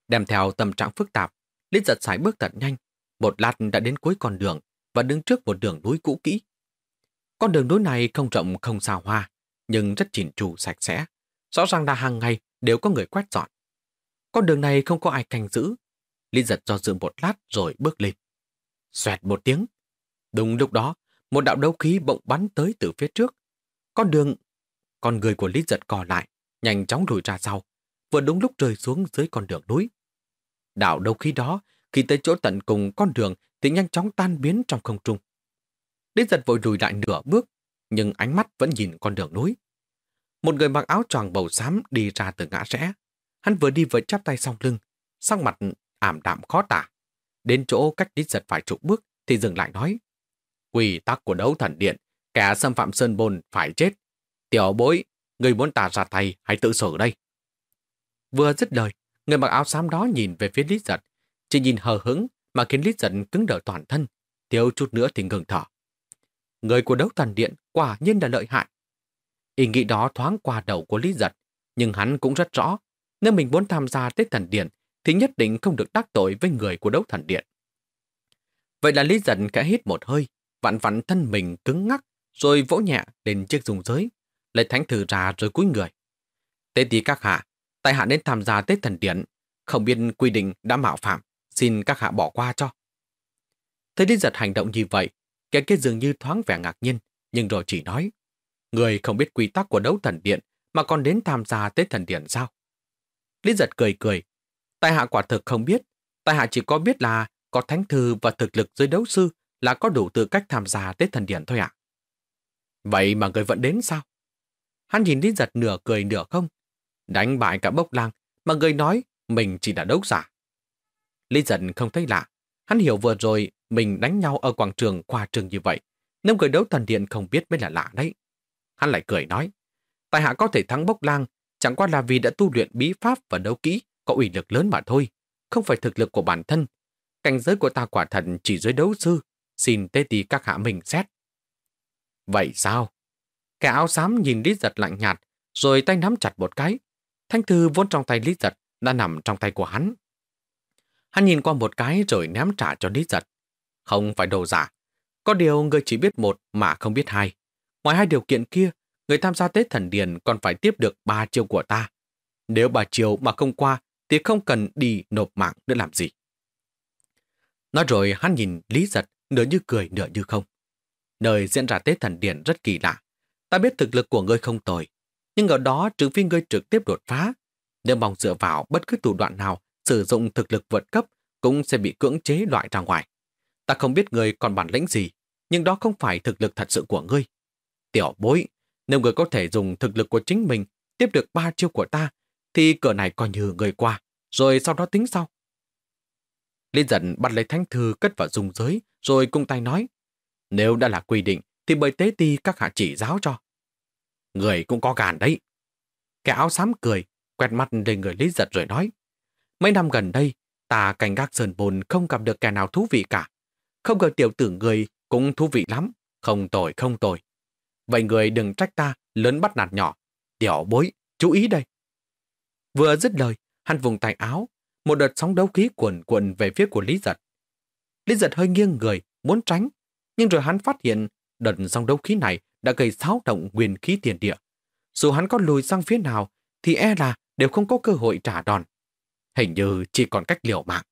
Đem theo tâm trạng phức tạp, Lý giật sải bước thật nhanh. Một lát đã đến cuối con đường và đứng trước một đường núi cũ kỹ. Con đường núi này không rộng không xa hoa, nhưng rất chỉn chu sạch sẽ. Rõ ràng là hàng ngày đều có người quét dọn. Con đường này không có ai canh giữ. Lý giật do dự một lát rồi bước lên. Xoẹt một tiếng. Đúng lúc đó, một đạo đấu khí bỗng bắn tới từ phía trước. Con đường... Con người của Lý giật cò lại, nhanh chóng lùi ra sau, vừa đúng lúc rơi xuống dưới con đường núi. Đạo đấu khí đó khi tới chỗ tận cùng con đường thì nhanh chóng tan biến trong không trung. Lý giật vội lùi lại nửa bước, nhưng ánh mắt vẫn nhìn con đường núi. Một người mặc áo choàng bầu xám đi ra từ ngã rẽ. Hắn vừa đi vừa chắp tay sau lưng, sắc mặt ảm đạm khó tả. Đến chỗ cách Lý giật vài chục bước thì dừng lại nói. Quy tắc của đấu thần điện, kẻ xâm phạm sơn bồn phải chết. Tiểu bối, người muốn ta ra tay hãy tự xử đây. Vừa dứt lời, người mặc áo xám đó nhìn về phía Lý giật. Chỉ nhìn hờ hững mà khiến Lý giận cứng đờ toàn thân. Thiếu chút nữa thì ngừng thở. Người của đấu thần điện quả nhiên là lợi hại. Ý nghĩ đó thoáng qua đầu của Lý giật, nhưng hắn cũng rất rõ, nếu mình muốn tham gia Tết Thần Điện thì nhất định không được đắc tội với người của đấu thần điện. Vậy là Lý giật khẽ hít một hơi, vặn vặn thân mình cứng ngắc, rồi vỗ nhẹ lên chiếc dùng giới, lấy thánh thử ra rồi cúi người. Tế tí các hạ, tại hạ đến tham gia Tết Thần Điện, không biết quy định đã mạo phạm, xin các hạ bỏ qua cho. Thấy Lý giật hành động như vậy, kẻ kia dường như thoáng vẻ ngạc nhiên, nhưng rồi chỉ nói, người không biết quy tắc của đấu thần điện mà còn đến tham gia Tết Thần Điện sao? Lý giật cười cười, tại hạ quả thực không biết, tại hạ chỉ có biết là có thánh thư và thực lực dưới đấu sư là có đủ tư cách tham gia Tết Thần Điện thôi ạ. Vậy mà người vẫn đến sao? Hắn nhìn Lý giật nửa cười nửa không. Đánh bại cả bốc lang mà người nói mình chỉ là đấu giả. Lý giận không thấy lạ. Hắn hiểu vừa rồi mình đánh nhau ở quảng trường qua trường như vậy. Nếu người đấu thần điện không biết mới là lạ đấy. Hắn lại cười nói. Tài hạ có thể thắng bốc lang chẳng qua là vì đã tu luyện bí pháp và đấu kỹ có ủy lực lớn mà thôi. Không phải thực lực của bản thân. Cảnh giới của ta quả thần chỉ dưới đấu sư. Xin tê tì các hạ mình xét. Vậy sao? Kẻ áo xám nhìn Lý Giật lạnh nhạt, rồi tay nắm chặt một cái. Thanh thư vốn trong tay Lý Giật đã nằm trong tay của hắn. Hắn nhìn qua một cái rồi ném trả cho Lý Giật. Không phải đồ giả. Có điều người chỉ biết một mà không biết hai. Ngoài hai điều kiện kia, người tham gia Tết Thần Điền còn phải tiếp được ba chiêu của ta. Nếu bà chiêu mà không qua, thì không cần đi nộp mạng nữa làm gì. Nói rồi hắn nhìn Lý Giật nửa như cười nửa như không. Nơi diễn ra Tết Thần Điền rất kỳ lạ. Ta biết thực lực của ngươi không tồi, nhưng ở đó trừ phi ngươi trực tiếp đột phá. Nếu mong dựa vào bất cứ thủ đoạn nào sử dụng thực lực vượt cấp cũng sẽ bị cưỡng chế loại ra ngoài. Ta không biết người còn bản lĩnh gì, nhưng đó không phải thực lực thật sự của ngươi. Tiểu bối, nếu người có thể dùng thực lực của chính mình tiếp được ba chiêu của ta, thì cửa này coi như người qua, rồi sau đó tính sau. Liên giận bắt lấy thánh thư cất vào dung giới, rồi cung tay nói, nếu đã là quy định, thì bởi tế ti các hạ chỉ giáo cho. Người cũng có gàn đấy. Kẻ áo xám cười, quẹt mặt lên người Lý Giật rồi nói. Mấy năm gần đây, ta canh gác sơn bồn không gặp được kẻ nào thú vị cả. Không ngờ tiểu tử người cũng thú vị lắm. Không tồi, không tồi. Vậy người đừng trách ta lớn bắt nạt nhỏ. Tiểu bối, chú ý đây. Vừa dứt lời, hắn vùng tay áo, một đợt sóng đấu khí cuồn cuộn về phía của Lý Giật. Lý Giật hơi nghiêng người, muốn tránh, nhưng rồi hắn phát hiện đợt sóng đấu khí này đã gây xáo động nguyên khí tiền địa. Dù hắn có lùi sang phía nào, thì e là đều không có cơ hội trả đòn. Hình như chỉ còn cách liều mạng.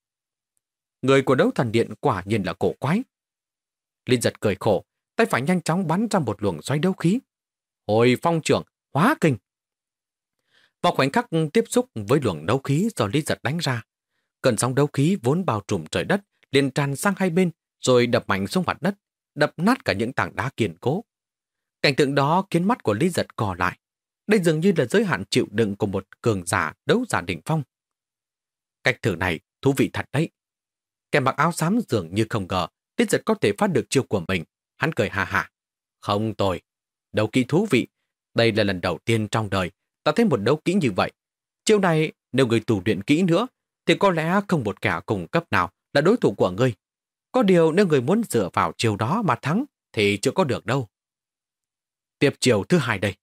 Người của đấu thần điện quả nhiên là cổ quái. Linh giật cười khổ, tay phải nhanh chóng bắn ra một luồng xoáy đấu khí. Hồi phong trưởng, hóa kinh. Vào khoảnh khắc tiếp xúc với luồng đấu khí do Linh giật đánh ra, cơn sóng đấu khí vốn bao trùm trời đất liền tràn sang hai bên rồi đập mạnh xuống mặt đất, đập nát cả những tảng đá kiên cố. Cảnh tượng đó khiến mắt của Lý giật cò lại. Đây dường như là giới hạn chịu đựng của một cường giả đấu giả đỉnh phong. Cách thử này thú vị thật đấy. Kẻ mặc áo xám dường như không ngờ tiết giật có thể phát được chiêu của mình. Hắn cười hà hà. Không tồi. Đấu kỹ thú vị. Đây là lần đầu tiên trong đời ta thấy một đấu kỹ như vậy. Chiêu này nếu người tù luyện kỹ nữa thì có lẽ không một kẻ cùng cấp nào là đối thủ của ngươi. Có điều nếu người muốn dựa vào chiều đó mà thắng thì chưa có được đâu. Tiếp chiều thứ hai đây.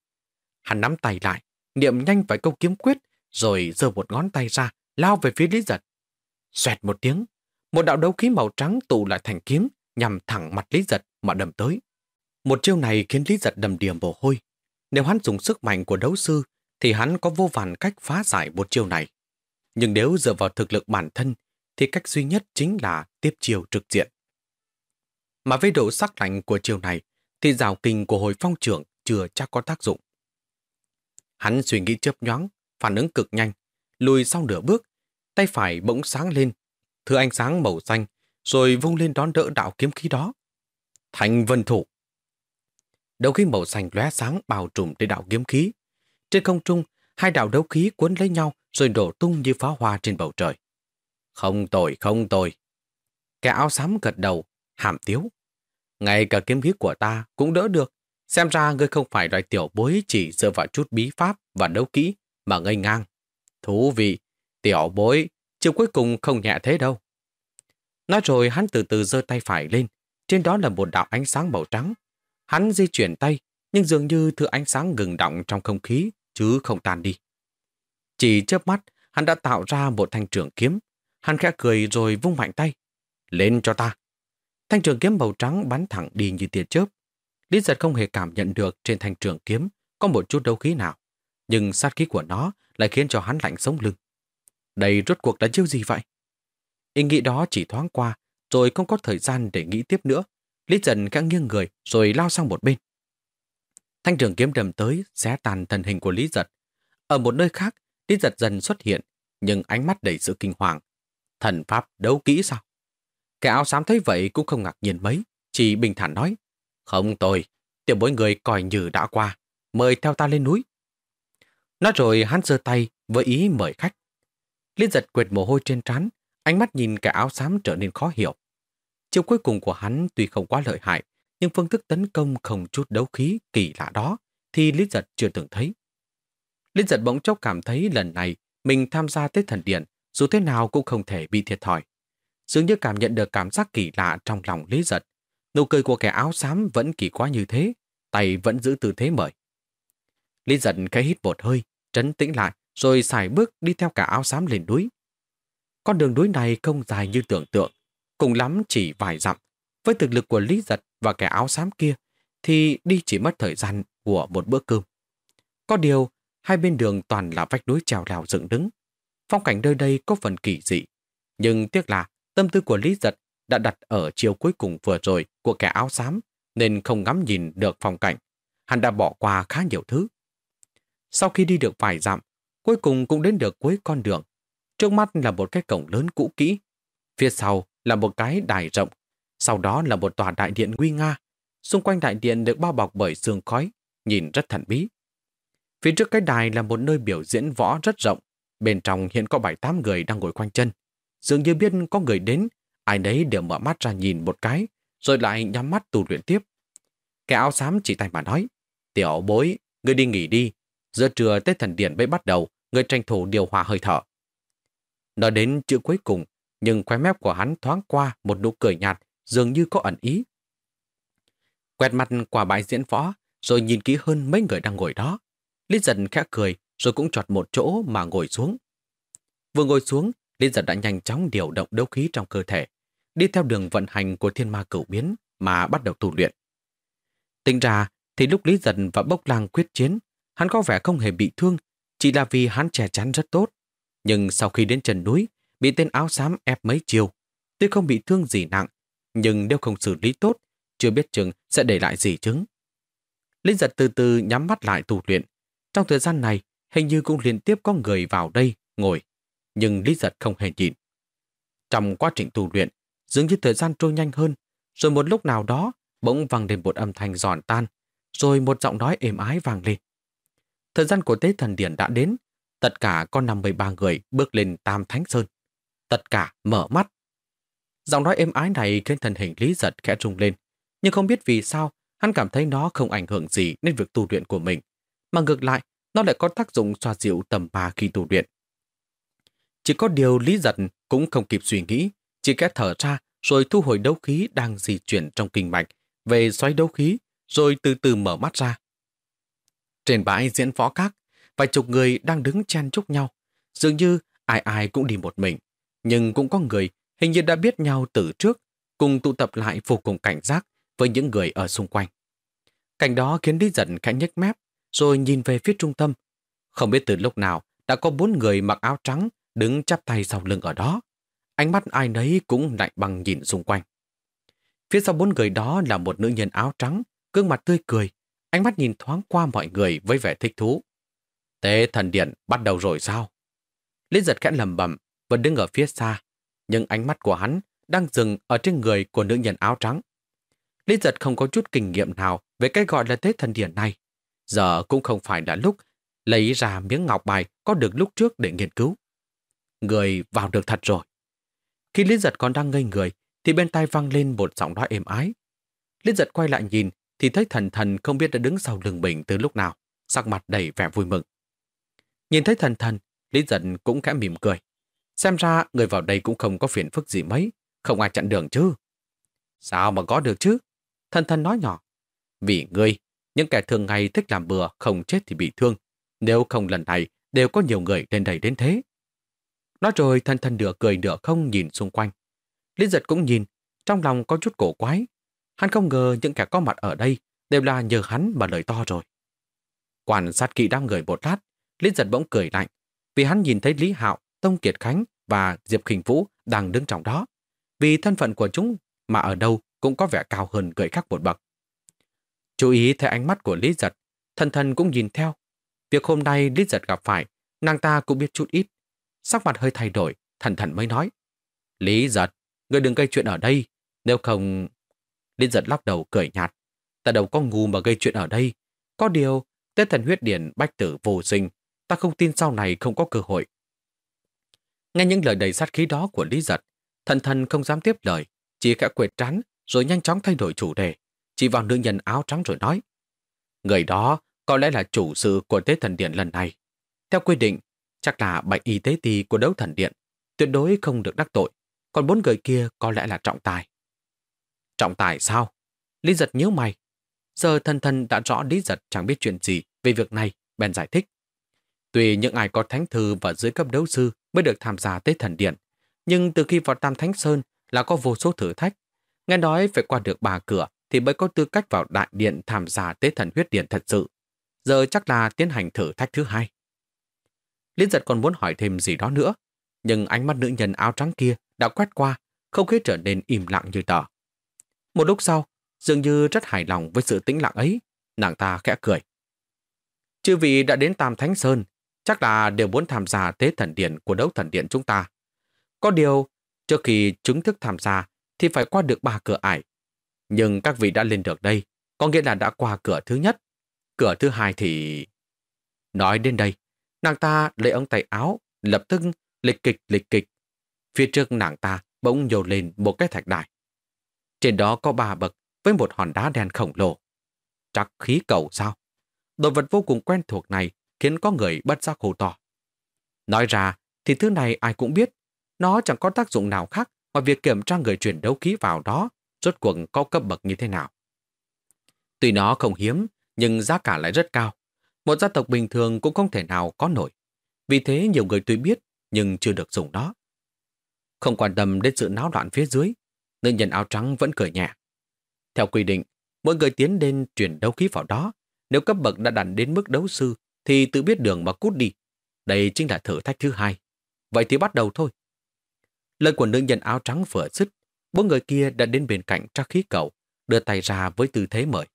Hắn nắm tay lại, niệm nhanh vài câu kiếm quyết, rồi giơ một ngón tay ra, lao về phía Lý Giật. Xoẹt một tiếng, một đạo đấu khí màu trắng tụ lại thành kiếm, nhằm thẳng mặt Lý Giật mà đâm tới. Một chiêu này khiến Lý Giật đầm điểm mồ hôi. Nếu hắn dùng sức mạnh của đấu sư, thì hắn có vô vàn cách phá giải một chiêu này. Nhưng nếu dựa vào thực lực bản thân, thì cách duy nhất chính là tiếp chiêu trực diện. Mà với độ sắc lạnh của chiêu này, thì rào kinh của hồi phong trưởng chưa chắc có tác dụng. Hắn suy nghĩ chớp nhoáng, phản ứng cực nhanh, lùi sau nửa bước, tay phải bỗng sáng lên, thứ ánh sáng màu xanh, rồi vung lên đón đỡ đạo kiếm khí đó. Thành vân thủ. Đấu khí màu xanh lóe sáng bao trùm tới đạo kiếm khí. Trên không trung, hai đạo đấu khí cuốn lấy nhau rồi đổ tung như pháo hoa trên bầu trời. Không tồi, không tồi. Kẻ áo xám gật đầu, hàm tiếu. Ngay cả kiếm khí của ta cũng đỡ được. Xem ra ngươi không phải loại tiểu bối chỉ dựa vào chút bí pháp và đấu kỹ mà ngây ngang. Thú vị, tiểu bối, chiều cuối cùng không nhẹ thế đâu. Nói rồi hắn từ từ giơ tay phải lên, trên đó là một đạo ánh sáng màu trắng. Hắn di chuyển tay, nhưng dường như thứ ánh sáng ngừng động trong không khí, chứ không tan đi. Chỉ chớp mắt, hắn đã tạo ra một thanh trường kiếm. Hắn khẽ cười rồi vung mạnh tay. Lên cho ta. Thanh trường kiếm màu trắng bắn thẳng đi như tia chớp. Lý giật không hề cảm nhận được trên thanh trường kiếm có một chút đấu khí nào. Nhưng sát khí của nó lại khiến cho hắn lạnh sống lưng. Đây rốt cuộc là chiêu gì vậy? Ý nghĩ đó chỉ thoáng qua, rồi không có thời gian để nghĩ tiếp nữa. Lý Trần khẽ nghiêng người, rồi lao sang một bên. Thanh trường kiếm đầm tới, xé tàn thần hình của Lý giật. Ở một nơi khác, Lý giật dần xuất hiện, nhưng ánh mắt đầy sự kinh hoàng. Thần pháp đấu kỹ sao? Kẻ áo xám thấy vậy cũng không ngạc nhiên mấy, chỉ bình thản nói. Không tôi, tiểu bối người coi như đã qua, mời theo ta lên núi. Nói rồi hắn giơ tay với ý mời khách. Liên giật quệt mồ hôi trên trán, ánh mắt nhìn kẻ áo xám trở nên khó hiểu. Chiều cuối cùng của hắn tuy không quá lợi hại, nhưng phương thức tấn công không chút đấu khí kỳ lạ đó thì Lý Giật chưa từng thấy. Lý Giật bỗng chốc cảm thấy lần này mình tham gia Tết Thần Điện dù thế nào cũng không thể bị thiệt thòi. Dường như cảm nhận được cảm giác kỳ lạ trong lòng Lý Giật. Nụ cười của kẻ áo xám vẫn kỳ quá như thế, tay vẫn giữ tư thế mời. Lý Giật khẽ hít một hơi, trấn tĩnh lại, rồi xài bước đi theo cả áo xám lên núi. Con đường núi này không dài như tưởng tượng, cùng lắm chỉ vài dặm. Với thực lực của Lý Giật và kẻ áo xám kia, thì đi chỉ mất thời gian của một bữa cơm. Có điều, hai bên đường toàn là vách núi trèo lèo dựng đứng. Phong cảnh nơi đây có phần kỳ dị, nhưng tiếc là tâm tư của Lý Giật đã đặt ở chiều cuối cùng vừa rồi của kẻ áo xám, nên không ngắm nhìn được phong cảnh. Hắn đã bỏ qua khá nhiều thứ. Sau khi đi được vài dặm, cuối cùng cũng đến được cuối con đường. Trước mắt là một cái cổng lớn cũ kỹ. Phía sau là một cái đài rộng. Sau đó là một tòa đại điện nguy nga. Xung quanh đại điện được bao bọc bởi sương khói, nhìn rất thần bí. Phía trước cái đài là một nơi biểu diễn võ rất rộng. Bên trong hiện có bảy tám người đang ngồi quanh chân. Dường như biết có người đến, ai đấy đều mở mắt ra nhìn một cái, rồi lại nhắm mắt tù luyện tiếp. Kẻ áo xám chỉ tay mà nói, tiểu bối, ngươi đi nghỉ đi, Giữa trưa Tết Thần Điện mới bắt đầu, người tranh thủ điều hòa hơi thở. Nói đến chữ cuối cùng, nhưng khóe mép của hắn thoáng qua một nụ cười nhạt, dường như có ẩn ý. Quẹt mặt qua bãi diễn võ, rồi nhìn kỹ hơn mấy người đang ngồi đó. Lý giật khẽ cười, rồi cũng chọt một chỗ mà ngồi xuống. Vừa ngồi xuống, Lý giật đã nhanh chóng điều động đấu khí trong cơ thể, đi theo đường vận hành của thiên ma cửu biến mà bắt đầu tu luyện. Tính ra, thì lúc Lý giật và Bốc Lang quyết chiến, Hắn có vẻ không hề bị thương, chỉ là vì hắn che chắn rất tốt. Nhưng sau khi đến chân núi, bị tên áo xám ép mấy chiều. Tuy không bị thương gì nặng, nhưng nếu không xử lý tốt, chưa biết chừng sẽ để lại gì chứng. Linh giật từ từ nhắm mắt lại tu luyện. Trong thời gian này, hình như cũng liên tiếp có người vào đây, ngồi. Nhưng Lý giật không hề nhìn. Trong quá trình tu luyện, dường như thời gian trôi nhanh hơn, rồi một lúc nào đó, bỗng vang lên một âm thanh giòn tan, rồi một giọng nói êm ái vang lên. Thời gian của Tế Thần Điển đã đến. Tất cả có 53 người bước lên Tam Thánh Sơn. Tất cả mở mắt. Giọng nói êm ái này khiến thần hình Lý Giật khẽ rung lên. Nhưng không biết vì sao, hắn cảm thấy nó không ảnh hưởng gì đến việc tu luyện của mình. Mà ngược lại, nó lại có tác dụng xoa dịu tầm ba khi tu luyện. Chỉ có điều Lý Giật cũng không kịp suy nghĩ, chỉ kẽ thở ra rồi thu hồi đấu khí đang di chuyển trong kinh mạch về xoáy đấu khí, rồi từ từ mở mắt ra. Trên bãi diễn võ các, vài chục người đang đứng chen chúc nhau. Dường như ai ai cũng đi một mình. Nhưng cũng có người hình như đã biết nhau từ trước, cùng tụ tập lại vô cùng cảnh giác với những người ở xung quanh. Cảnh đó khiến Lý giận khẽ nhếch mép, rồi nhìn về phía trung tâm. Không biết từ lúc nào đã có bốn người mặc áo trắng đứng chắp tay sau lưng ở đó. Ánh mắt ai nấy cũng lạnh bằng nhìn xung quanh. Phía sau bốn người đó là một nữ nhân áo trắng, gương mặt tươi cười, Ánh mắt nhìn thoáng qua mọi người với vẻ thích thú. Tế thần điện bắt đầu rồi sao? Lý giật khẽ lầm bẩm vẫn đứng ở phía xa. nhưng ánh mắt của hắn đang dừng ở trên người của nữ nhân áo trắng. Lý giật không có chút kinh nghiệm nào về cái gọi là tế thần điện này. Giờ cũng không phải là lúc lấy ra miếng ngọc bài có được lúc trước để nghiên cứu. Người vào được thật rồi. Khi Lý giật còn đang ngây người, thì bên tai vang lên một giọng nói êm ái. Lý giật quay lại nhìn, thì thấy thần thần không biết đã đứng sau lưng mình từ lúc nào, sắc mặt đầy vẻ vui mừng. Nhìn thấy thần thần, Lý Dân cũng khẽ mỉm cười. Xem ra người vào đây cũng không có phiền phức gì mấy, không ai chặn đường chứ. Sao mà có được chứ? Thần thần nói nhỏ. Vì ngươi, những kẻ thường ngày thích làm bừa, không chết thì bị thương. Nếu không lần này, đều có nhiều người lên đây đến thế. Nói rồi thần thần nửa cười nửa không nhìn xung quanh. Lý giật cũng nhìn, trong lòng có chút cổ quái. Hắn không ngờ những kẻ có mặt ở đây đều là nhờ hắn mà lời to rồi. Quan sát kỹ đang người một lát, Lý giật bỗng cười lạnh, vì hắn nhìn thấy Lý Hạo, Tông Kiệt Khánh và Diệp khình Vũ đang đứng trong đó. Vì thân phận của chúng mà ở đâu cũng có vẻ cao hơn người khác một bậc. Chú ý thấy ánh mắt của Lý Giật, thần thần cũng nhìn theo. Việc hôm nay Lý Giật gặp phải, nàng ta cũng biết chút ít. Sắc mặt hơi thay đổi, thần thần mới nói. Lý Giật, người đừng gây chuyện ở đây, nếu không... Lý Giật lắc đầu cười nhạt. Ta đâu có ngu mà gây chuyện ở đây. Có điều, tên thần huyết điển bách tử vô sinh, ta không tin sau này không có cơ hội. Nghe những lời đầy sát khí đó của Lý Giật, thần thần không dám tiếp lời, chỉ khẽ quệt trán rồi nhanh chóng thay đổi chủ đề, chỉ vào nữ nhân áo trắng rồi nói. Người đó có lẽ là chủ sự của Tế Thần Điện lần này. Theo quy định, chắc là bệnh y tế ti của đấu thần điện, tuyệt đối không được đắc tội, còn bốn người kia có lẽ là trọng tài. Trọng tài sao? Lý giật nhớ mày. Giờ thân thân đã rõ Lý giật chẳng biết chuyện gì về việc này, bèn giải thích. Tuy những ai có thánh thư và dưới cấp đấu sư mới được tham gia Tế Thần Điện, nhưng từ khi vào Tam Thánh Sơn là có vô số thử thách. Nghe nói phải qua được ba cửa thì mới có tư cách vào đại điện tham gia tế thần huyết điện thật sự. Giờ chắc là tiến hành thử thách thứ hai. Liên giật còn muốn hỏi thêm gì đó nữa, nhưng ánh mắt nữ nhân áo trắng kia đã quét qua, không khí trở nên im lặng như tờ. Một lúc sau, dường như rất hài lòng với sự tĩnh lặng ấy, nàng ta khẽ cười. Chư vị đã đến Tam Thánh Sơn, chắc là đều muốn tham gia tế thần điện của đấu thần điện chúng ta. Có điều, trước khi chứng thức tham gia thì phải qua được ba cửa ải. Nhưng các vị đã lên được đây, có nghĩa là đã qua cửa thứ nhất. Cửa thứ hai thì... Nói đến đây, nàng ta lấy ống tay áo, lập tức lịch kịch lịch kịch. Phía trước nàng ta bỗng nhô lên một cái thạch đài. Trên đó có ba bậc với một hòn đá đen khổng lồ. Chắc khí cầu sao? Đồ vật vô cùng quen thuộc này khiến có người bất giác hồ to. Nói ra thì thứ này ai cũng biết, nó chẳng có tác dụng nào khác ngoài việc kiểm tra người chuyển đấu khí vào đó rốt cuộc có cấp bậc như thế nào. Tuy nó không hiếm, nhưng giá cả lại rất cao. Một gia tộc bình thường cũng không thể nào có nổi. Vì thế nhiều người tuy biết, nhưng chưa được dùng nó. Không quan tâm đến sự náo loạn phía dưới, nữ nhân áo trắng vẫn cười nhẹ. Theo quy định, mỗi người tiến lên chuyển đấu khí vào đó. Nếu cấp bậc đã đạt đến mức đấu sư, thì tự biết đường mà cút đi. Đây chính là thử thách thứ hai. Vậy thì bắt đầu thôi. Lời của nữ nhân áo trắng vừa dứt, bốn người kia đã đến bên cạnh trắc khí cầu, đưa tay ra với tư thế mời.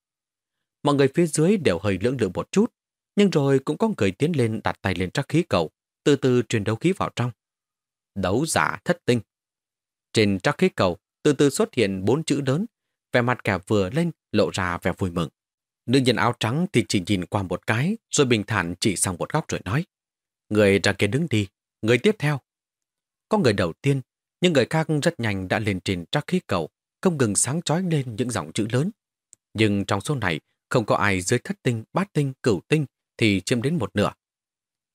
Mọi người phía dưới đều hơi lưỡng lự một chút, nhưng rồi cũng có người tiến lên đặt tay lên trắc khí cầu, từ từ truyền đấu khí vào trong. Đấu giả thất tinh. Trên trắc khí cầu, từ từ xuất hiện bốn chữ lớn, vẻ mặt kẻ vừa lên lộ ra vẻ vui mừng. Nữ nhân áo trắng thì chỉ nhìn qua một cái, rồi bình thản chỉ sang một góc rồi nói. Người ra kia đứng đi, người tiếp theo. Có người đầu tiên nhưng người khác rất nhanh đã lên trên trắc khí cầu, không ngừng sáng chói lên những dòng chữ lớn. Nhưng trong số này, không có ai dưới thất tinh, bát tinh, cửu tinh thì chiếm đến một nửa.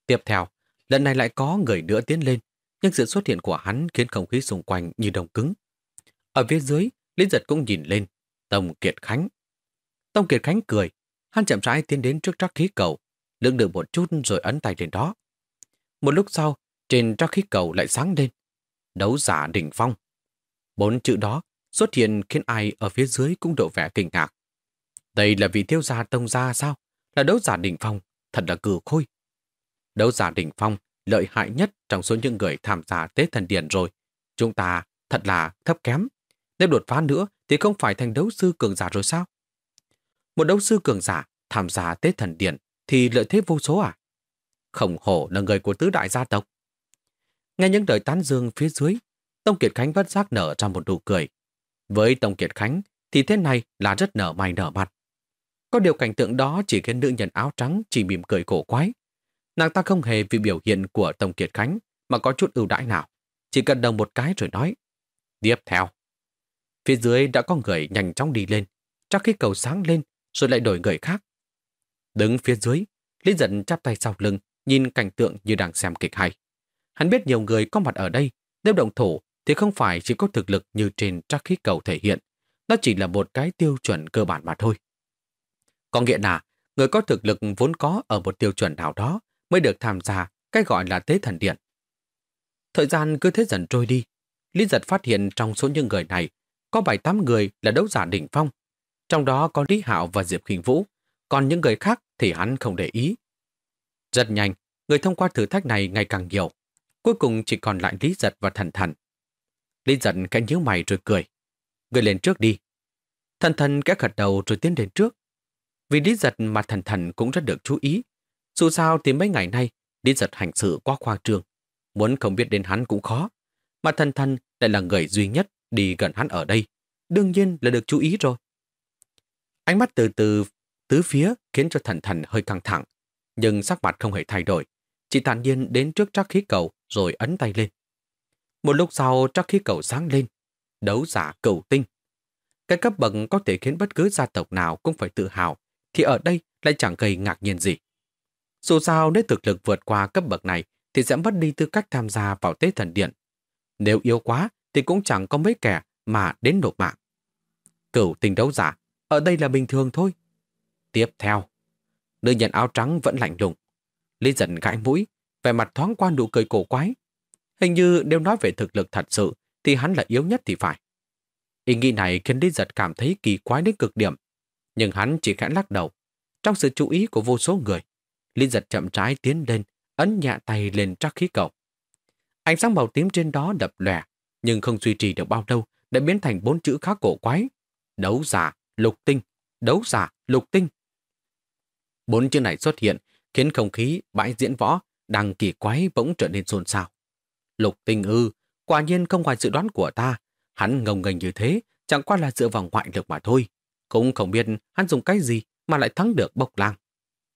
Tiếp theo, lần này lại có người nữa tiến lên, nhưng sự xuất hiện của hắn khiến không khí xung quanh như đồng cứng. Ở phía dưới, Lý Giật cũng nhìn lên, Tông Kiệt Khánh. Tông Kiệt Khánh cười, hắn chậm rãi tiến đến trước trắc khí cầu, lưỡng được một chút rồi ấn tay lên đó. Một lúc sau, trên trắc khí cầu lại sáng lên, đấu giả đỉnh phong. Bốn chữ đó xuất hiện khiến ai ở phía dưới cũng độ vẻ kinh ngạc. Đây là vị tiêu gia tông gia sao? Là đấu giả đỉnh phong, thật là cử khôi. Đấu giả đỉnh phong lợi hại nhất trong số những người tham gia Tế Thần Điện rồi. Chúng ta thật là thấp kém. Nếu đột phá nữa thì không phải thành đấu sư cường giả rồi sao? Một đấu sư cường giả tham gia Tế Thần Điện thì lợi thế vô số à? Khổng hổ là người của tứ đại gia tộc. Nghe những lời tán dương phía dưới, Tông Kiệt Khánh vất giác nở ra một nụ cười. Với Tông Kiệt Khánh thì thế này là rất nở mày nở mặt. Có điều cảnh tượng đó chỉ khiến nữ nhân áo trắng chỉ mỉm cười cổ quái. Nàng ta không hề vì biểu hiện của Tông Kiệt Khánh mà có chút ưu đãi nào. Chỉ cần đồng một cái rồi nói. Tiếp theo. Phía dưới đã có người nhanh chóng đi lên. Chắc khi cầu sáng lên rồi lại đổi người khác. Đứng phía dưới, Lý Dận chắp tay sau lưng, nhìn cảnh tượng như đang xem kịch hay. Hắn biết nhiều người có mặt ở đây, nếu động thủ thì không phải chỉ có thực lực như trên trắc khí cầu thể hiện, nó chỉ là một cái tiêu chuẩn cơ bản mà thôi. Có nghĩa là, người có thực lực vốn có ở một tiêu chuẩn nào đó mới được tham gia cái gọi là tế thần điện. Thời gian cứ thế dần trôi đi, Lý giật phát hiện trong số những người này có 7-8 người là đấu giả đỉnh phong. Trong đó có Lý Hạo và Diệp Khinh Vũ, còn những người khác thì hắn không để ý. Rất nhanh, người thông qua thử thách này ngày càng nhiều. Cuối cùng chỉ còn lại Lý Giật và Thần Thần. Lý Giật cái nhíu mày rồi cười. Người lên trước đi. Thần Thần cái gật đầu rồi tiến đến trước. Vì Lý Giật mà Thần Thần cũng rất được chú ý. Dù sao thì mấy ngày nay, Lý Giật hành sự quá khoa trương. Muốn không biết đến hắn cũng khó. Mà Thần Thần lại là người duy nhất đi gần hắn ở đây. Đương nhiên là được chú ý rồi. Ánh mắt từ từ tứ phía khiến cho thần thần hơi căng thẳng, nhưng sắc mặt không hề thay đổi. Chỉ thản nhiên đến trước trắc khí cầu rồi ấn tay lên. Một lúc sau trắc khí cầu sáng lên, đấu giả cầu tinh. Cái cấp bậc có thể khiến bất cứ gia tộc nào cũng phải tự hào, thì ở đây lại chẳng gây ngạc nhiên gì. Dù sao nếu thực lực vượt qua cấp bậc này thì sẽ mất đi tư cách tham gia vào tế thần điện. Nếu yếu quá thì cũng chẳng có mấy kẻ mà đến nộp mạng. Cửu tình đấu giả, ở đây là bình thường thôi. Tiếp theo, nữ nhân áo trắng vẫn lạnh lùng. Lý giận gãi mũi, vẻ mặt thoáng qua nụ cười cổ quái. Hình như nếu nói về thực lực thật sự thì hắn là yếu nhất thì phải. Ý nghĩ này khiến Lý giật cảm thấy kỳ quái đến cực điểm. Nhưng hắn chỉ khẽ lắc đầu. Trong sự chú ý của vô số người, Lý giật chậm trái tiến lên, ấn nhẹ tay lên trắc khí cầu. Ánh sáng màu tím trên đó đập lòe, nhưng không duy trì được bao lâu đã biến thành bốn chữ khá cổ quái. Đấu giả, lục tinh, đấu giả, lục tinh. Bốn chữ này xuất hiện khiến không khí bãi diễn võ đang kỳ quái bỗng trở nên xôn xao. Lục tinh ư, quả nhiên không ngoài dự đoán của ta. Hắn ngông nghênh như thế, chẳng qua là dựa vào ngoại lực mà thôi. Cũng không biết hắn dùng cái gì mà lại thắng được bộc lang.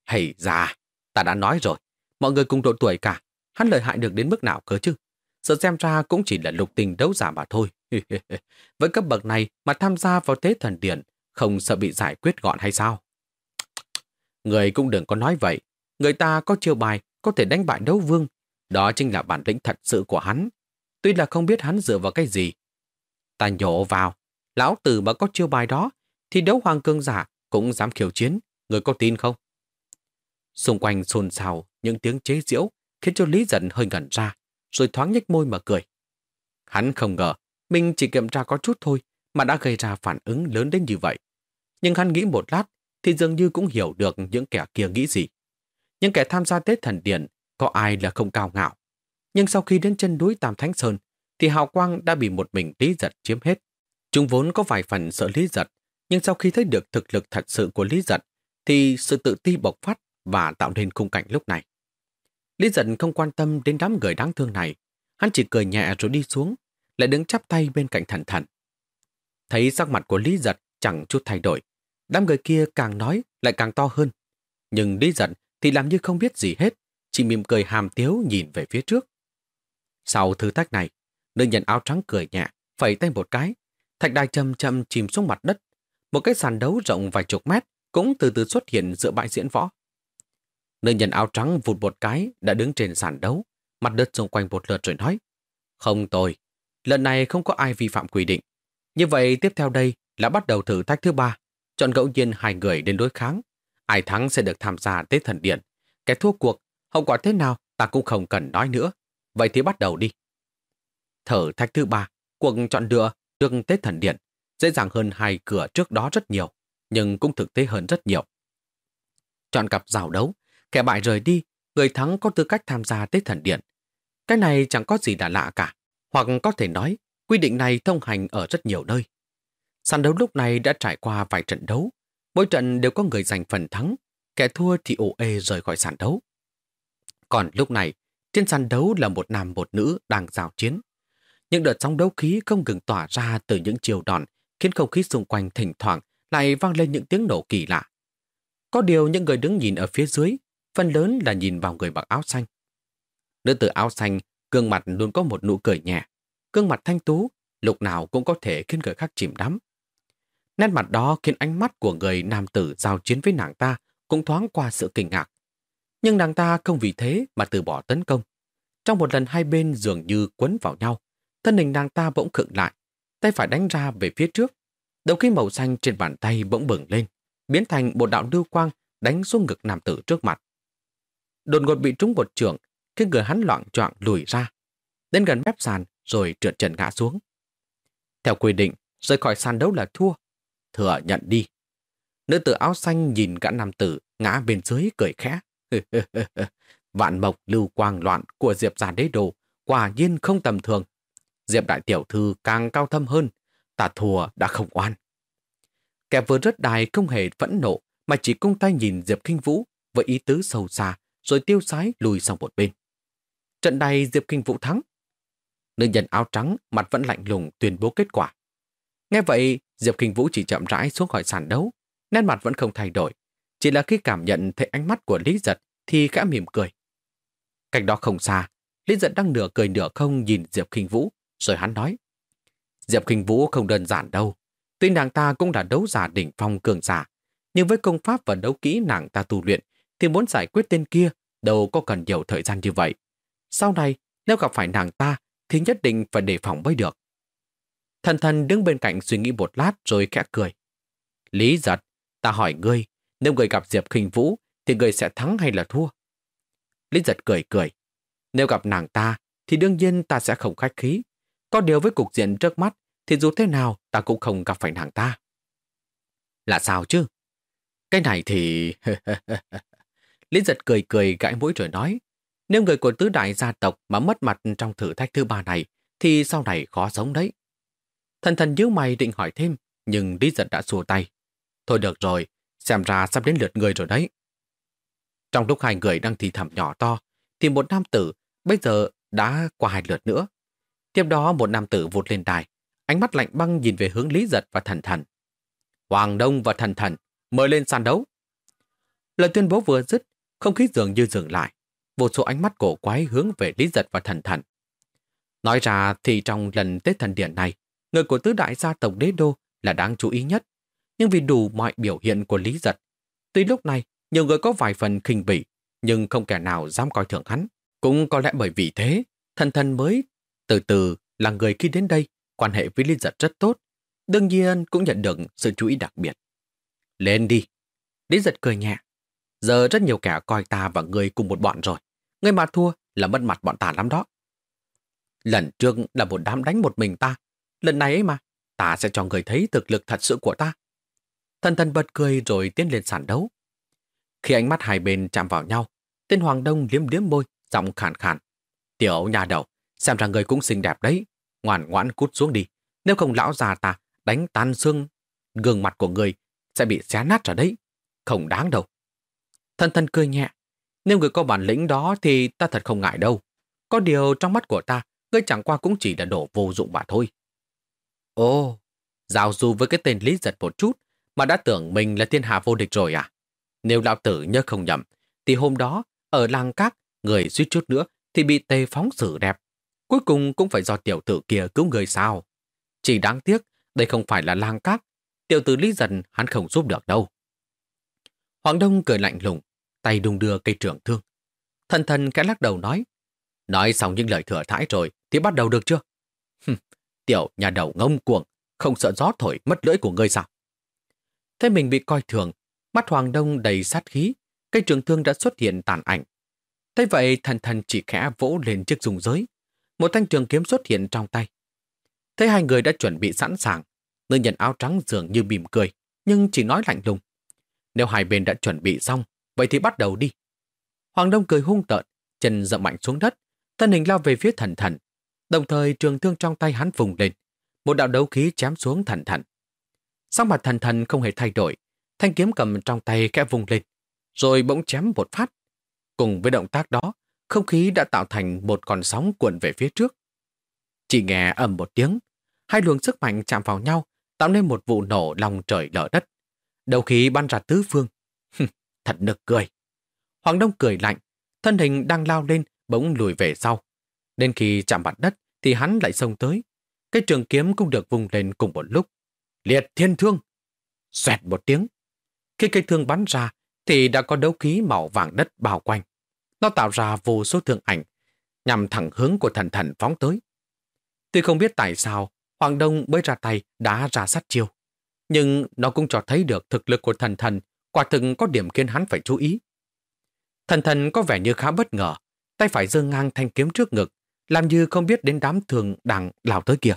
Hầy già, ta đã nói rồi, mọi người cùng độ tuổi cả, hắn lợi hại được đến mức nào cơ chứ? Sợ xem ra cũng chỉ là lục tình đấu giả mà thôi. Với cấp bậc này mà tham gia vào thế thần điện, không sợ bị giải quyết gọn hay sao? Người cũng đừng có nói vậy. Người ta có chiêu bài, có thể đánh bại đấu vương. Đó chính là bản lĩnh thật sự của hắn. Tuy là không biết hắn dựa vào cái gì. Ta nhổ vào. Lão tử mà có chiêu bài đó, thì đấu hoàng cương giả cũng dám khiêu chiến. Người có tin không? Xung quanh xôn xào những tiếng chế giễu khiến cho Lý giận hơi ngẩn ra, rồi thoáng nhếch môi mà cười. Hắn không ngờ, mình chỉ kiểm tra có chút thôi mà đã gây ra phản ứng lớn đến như vậy. Nhưng hắn nghĩ một lát thì dường như cũng hiểu được những kẻ kia nghĩ gì. Những kẻ tham gia Tết Thần Điện có ai là không cao ngạo. Nhưng sau khi đến chân núi Tam Thánh Sơn thì hào quang đã bị một mình Lý Giật chiếm hết. Chúng vốn có vài phần sợ Lý Giật, nhưng sau khi thấy được thực lực thật sự của Lý Giật thì sự tự ti bộc phát và tạo nên khung cảnh lúc này. Lý giận không quan tâm đến đám người đáng thương này. Hắn chỉ cười nhẹ rồi đi xuống, lại đứng chắp tay bên cạnh thần thần. Thấy sắc mặt của Lý Giật chẳng chút thay đổi, Đám người kia càng nói lại càng to hơn. Nhưng Lý giận thì làm như không biết gì hết, chỉ mỉm cười hàm tiếu nhìn về phía trước. Sau thử thách này, nữ nhân áo trắng cười nhẹ, phẩy tay một cái. Thạch đài chậm chậm chìm xuống mặt đất. Một cái sàn đấu rộng vài chục mét cũng từ từ xuất hiện giữa bãi diễn võ. Nữ nhân áo trắng vụt một cái đã đứng trên sàn đấu, mặt đất xung quanh một lượt rồi nói. Không tôi, lần này không có ai vi phạm quy định. Như vậy tiếp theo đây là bắt đầu thử thách thứ ba chọn ngẫu nhiên hai người đến đối kháng. Ai thắng sẽ được tham gia Tết Thần Điện. Cái thua cuộc, hậu quả thế nào ta cũng không cần nói nữa. Vậy thì bắt đầu đi. Thử thách thứ ba, cuộc chọn lựa được Tết Thần Điện dễ dàng hơn hai cửa trước đó rất nhiều, nhưng cũng thực tế hơn rất nhiều. Chọn cặp rào đấu, kẻ bại rời đi, người thắng có tư cách tham gia Tết Thần Điện. Cái này chẳng có gì là lạ cả, hoặc có thể nói quy định này thông hành ở rất nhiều nơi. Sàn đấu lúc này đã trải qua vài trận đấu. Mỗi trận đều có người giành phần thắng, kẻ thua thì ổ ê rời khỏi sàn đấu. Còn lúc này, trên sàn đấu là một nam một nữ đang giao chiến. Những đợt sóng đấu khí không ngừng tỏa ra từ những chiều đòn, khiến không khí xung quanh thỉnh thoảng lại vang lên những tiếng nổ kỳ lạ. Có điều những người đứng nhìn ở phía dưới, phần lớn là nhìn vào người mặc áo xanh. Nữ tử áo xanh, gương mặt luôn có một nụ cười nhẹ. Gương mặt thanh tú, lúc nào cũng có thể khiến người khác chìm đắm. Nét mặt đó khiến ánh mắt của người nam tử giao chiến với nàng ta cũng thoáng qua sự kinh ngạc. Nhưng nàng ta không vì thế mà từ bỏ tấn công. Trong một lần hai bên dường như quấn vào nhau, thân hình nàng ta bỗng khựng lại, tay phải đánh ra về phía trước. Đầu khí màu xanh trên bàn tay bỗng bừng lên, biến thành một đạo lưu quang đánh xuống ngực nam tử trước mặt. Đột ngột bị trúng một trường, khiến người hắn loạn choạng lùi ra, đến gần mép sàn rồi trượt trần ngã xuống. Theo quy định, rời khỏi sàn đấu là thua. Thừa nhận đi. Nữ tử áo xanh nhìn gã nam tử ngã bên dưới cười khẽ. Vạn mộc lưu quang loạn của Diệp già đế đồ quả nhiên không tầm thường. Diệp đại tiểu thư càng cao thâm hơn, ta thua đã không oan. Kẻ vừa rớt đài không hề phẫn nộ mà chỉ cung tay nhìn Diệp Kinh Vũ với ý tứ sâu xa rồi tiêu sái lùi sang một bên. Trận này Diệp Kinh Vũ thắng. Nữ nhân áo trắng mặt vẫn lạnh lùng tuyên bố kết quả. Nghe vậy, Diệp Kinh Vũ chỉ chậm rãi xuống khỏi sàn đấu, nét mặt vẫn không thay đổi. Chỉ là khi cảm nhận thấy ánh mắt của Lý Giật thì khẽ mỉm cười. Cách đó không xa, Lý Giật đang nửa cười nửa không nhìn Diệp Kinh Vũ, rồi hắn nói. Diệp Kinh Vũ không đơn giản đâu. Tuy nàng ta cũng là đấu giả đỉnh phong cường giả, nhưng với công pháp và đấu kỹ nàng ta tu luyện thì muốn giải quyết tên kia đâu có cần nhiều thời gian như vậy. Sau này, nếu gặp phải nàng ta thì nhất định phải đề phòng mới được. Thần thần đứng bên cạnh suy nghĩ một lát rồi khẽ cười. Lý giật, ta hỏi ngươi, nếu người gặp Diệp khinh Vũ thì người sẽ thắng hay là thua? Lý giật cười cười. Nếu gặp nàng ta thì đương nhiên ta sẽ không khách khí. Có điều với cục diện trước mắt thì dù thế nào ta cũng không gặp phải nàng ta. Là sao chứ? Cái này thì... Lý giật cười cười gãi mũi rồi nói, nếu người của tứ đại gia tộc mà mất mặt trong thử thách thứ ba này, thì sau này khó sống đấy. Thần thần nhíu mày định hỏi thêm, nhưng Lý giật đã xua tay. Thôi được rồi, xem ra sắp đến lượt người rồi đấy. Trong lúc hai người đang thì thầm nhỏ to, thì một nam tử bây giờ đã qua hai lượt nữa. Tiếp đó một nam tử vụt lên đài, ánh mắt lạnh băng nhìn về hướng Lý Giật và Thần Thần. Hoàng Đông và Thần Thần, mời lên sàn đấu. Lời tuyên bố vừa dứt, không khí dường như dừng lại. Vô số ánh mắt cổ quái hướng về Lý Giật và Thần Thần. Nói ra thì trong lần Tết Thần Điển này, người của tứ đại gia tộc đế đô là đáng chú ý nhất. Nhưng vì đủ mọi biểu hiện của Lý Giật, tuy lúc này nhiều người có vài phần khinh bỉ, nhưng không kẻ nào dám coi thường hắn. Cũng có lẽ bởi vì thế, thần thần mới từ từ là người khi đến đây quan hệ với Lý Giật rất tốt, đương nhiên cũng nhận được sự chú ý đặc biệt. Lên đi! Lý Giật cười nhẹ. Giờ rất nhiều kẻ coi ta và người cùng một bọn rồi. Người mà thua là mất mặt bọn ta lắm đó. Lần trước là một đám đánh một mình ta. Lần này ấy mà, ta sẽ cho người thấy thực lực thật sự của ta. Thần thần bật cười rồi tiến lên sàn đấu. Khi ánh mắt hai bên chạm vào nhau, tên Hoàng Đông liếm liếm môi, giọng khàn khàn. Tiểu nhà đầu, xem ra người cũng xinh đẹp đấy. Ngoan ngoãn cút xuống đi. Nếu không lão già ta đánh tan xương, gương mặt của người sẽ bị xé nát ra đấy. Không đáng đâu thân thân cười nhẹ. Nếu người có bản lĩnh đó thì ta thật không ngại đâu. Có điều trong mắt của ta, ngươi chẳng qua cũng chỉ là đổ vô dụng mà thôi. Ồ, giao du với cái tên Lý Giật một chút mà đã tưởng mình là thiên hạ vô địch rồi à? Nếu lão tử nhớ không nhầm, thì hôm đó ở làng các, người suýt chút nữa thì bị tê phóng xử đẹp. Cuối cùng cũng phải do tiểu tử kia cứu người sao. Chỉ đáng tiếc, đây không phải là làng các. Tiểu tử Lý dần hắn không giúp được đâu. Hoàng Đông cười lạnh lùng, tay đung đưa cây trường thương. Thần thần khẽ lắc đầu nói, nói xong những lời thừa thãi rồi thì bắt đầu được chưa? tiểu nhà đầu ngông cuồng, không sợ gió thổi mất lưỡi của ngươi sao? Thế mình bị coi thường, mắt Hoàng Đông đầy sát khí, cây trường thương đã xuất hiện tàn ảnh. Thế vậy thần thần chỉ khẽ vỗ lên chiếc dùng giới, một thanh trường kiếm xuất hiện trong tay. Thế hai người đã chuẩn bị sẵn sàng, nữ nhân áo trắng dường như mỉm cười, nhưng chỉ nói lạnh lùng. Nếu hai bên đã chuẩn bị xong, vậy thì bắt đầu đi. Hoàng Đông cười hung tợn, chân dậm mạnh xuống đất, thân hình lao về phía thần thần. Đồng thời trường thương trong tay hắn vùng lên, một đạo đấu khí chém xuống thần thần. Sắc mặt thần thần không hề thay đổi, thanh kiếm cầm trong tay kẽ vùng lên, rồi bỗng chém một phát. Cùng với động tác đó, không khí đã tạo thành một con sóng cuộn về phía trước. Chỉ Chỉ nghe ầm một tiếng, hai luồng sức mạnh chạm vào nhau, tạo nên một vụ nổ lòng trời lở đất. Đầu khí ban ra tứ phương. Thật nực cười. Hoàng Đông cười lạnh, thân hình đang lao lên, bỗng lùi về sau. Đến khi chạm mặt đất, thì hắn lại xông tới. Cái trường kiếm cũng được vùng lên cùng một lúc. Liệt thiên thương! Xoẹt một tiếng. Khi cây thương bắn ra, thì đã có đấu khí màu vàng đất bao quanh. Nó tạo ra vô số thương ảnh, nhằm thẳng hướng của thần thần phóng tới. Tuy không biết tại sao Hoàng Đông mới ra tay đã ra sát chiêu, nhưng nó cũng cho thấy được thực lực của thần thần quả thực có điểm khiến hắn phải chú ý. Thần thần có vẻ như khá bất ngờ, tay phải giơ ngang thanh kiếm trước ngực, làm như không biết đến đám thường đang lào tới kia.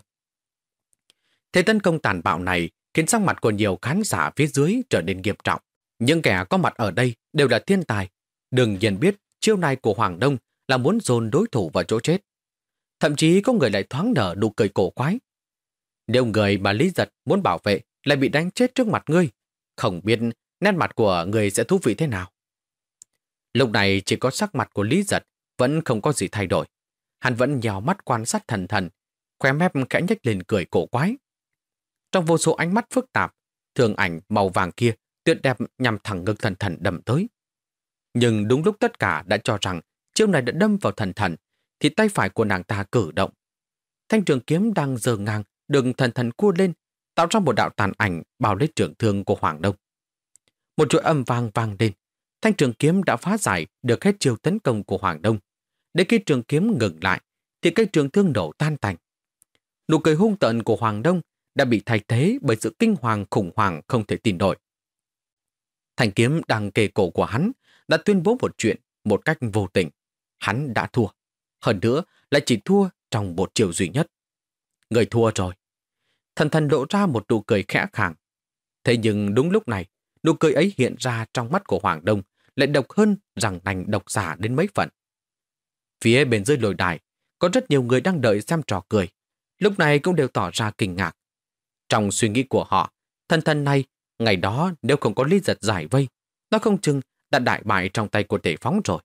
Thế tấn công tàn bạo này khiến sắc mặt của nhiều khán giả phía dưới trở nên nghiêm trọng. Những kẻ có mặt ở đây đều là thiên tài. Đừng nhiên biết chiêu này của Hoàng Đông là muốn dồn đối thủ vào chỗ chết. Thậm chí có người lại thoáng nở nụ cười cổ quái. Nếu người mà Lý Giật muốn bảo vệ lại bị đánh chết trước mặt ngươi, không biết nét mặt của người sẽ thú vị thế nào. Lúc này chỉ có sắc mặt của Lý Giật vẫn không có gì thay đổi. Hắn vẫn nhào mắt quan sát thần thần, khóe mép khẽ nhếch lên cười cổ quái. Trong vô số ánh mắt phức tạp, thường ảnh màu vàng kia tuyệt đẹp nhằm thẳng ngực thần thần đầm tới. Nhưng đúng lúc tất cả đã cho rằng chiêu này đã đâm vào thần thần, thì tay phải của nàng ta cử động. Thanh trường kiếm đang dờ ngang, đường thần thần cua lên, tạo ra một đạo tàn ảnh bao lấy trường thương của Hoàng Đông. Một chuỗi âm vang vang lên, thanh trường kiếm đã phá giải được hết chiều tấn công của Hoàng Đông. Để khi trường kiếm ngừng lại, thì cây trường thương nổ tan tành. Nụ cười hung tợn của Hoàng Đông đã bị thay thế bởi sự kinh hoàng khủng hoảng không thể tin nổi. Thanh kiếm đang kề cổ của hắn đã tuyên bố một chuyện một cách vô tình. Hắn đã thua. Hơn nữa lại chỉ thua trong một chiều duy nhất. Người thua rồi. Thần thần lộ ra một nụ cười khẽ khàng. Thế nhưng đúng lúc này, nụ cười ấy hiện ra trong mắt của Hoàng Đông lại độc hơn rằng nành độc giả đến mấy phần. Phía bên dưới lồi đài, có rất nhiều người đang đợi xem trò cười. Lúc này cũng đều tỏ ra kinh ngạc. Trong suy nghĩ của họ, thần thần này, ngày đó nếu không có lý giật giải vây, nó không chừng đã đại bại trong tay của tể phóng rồi.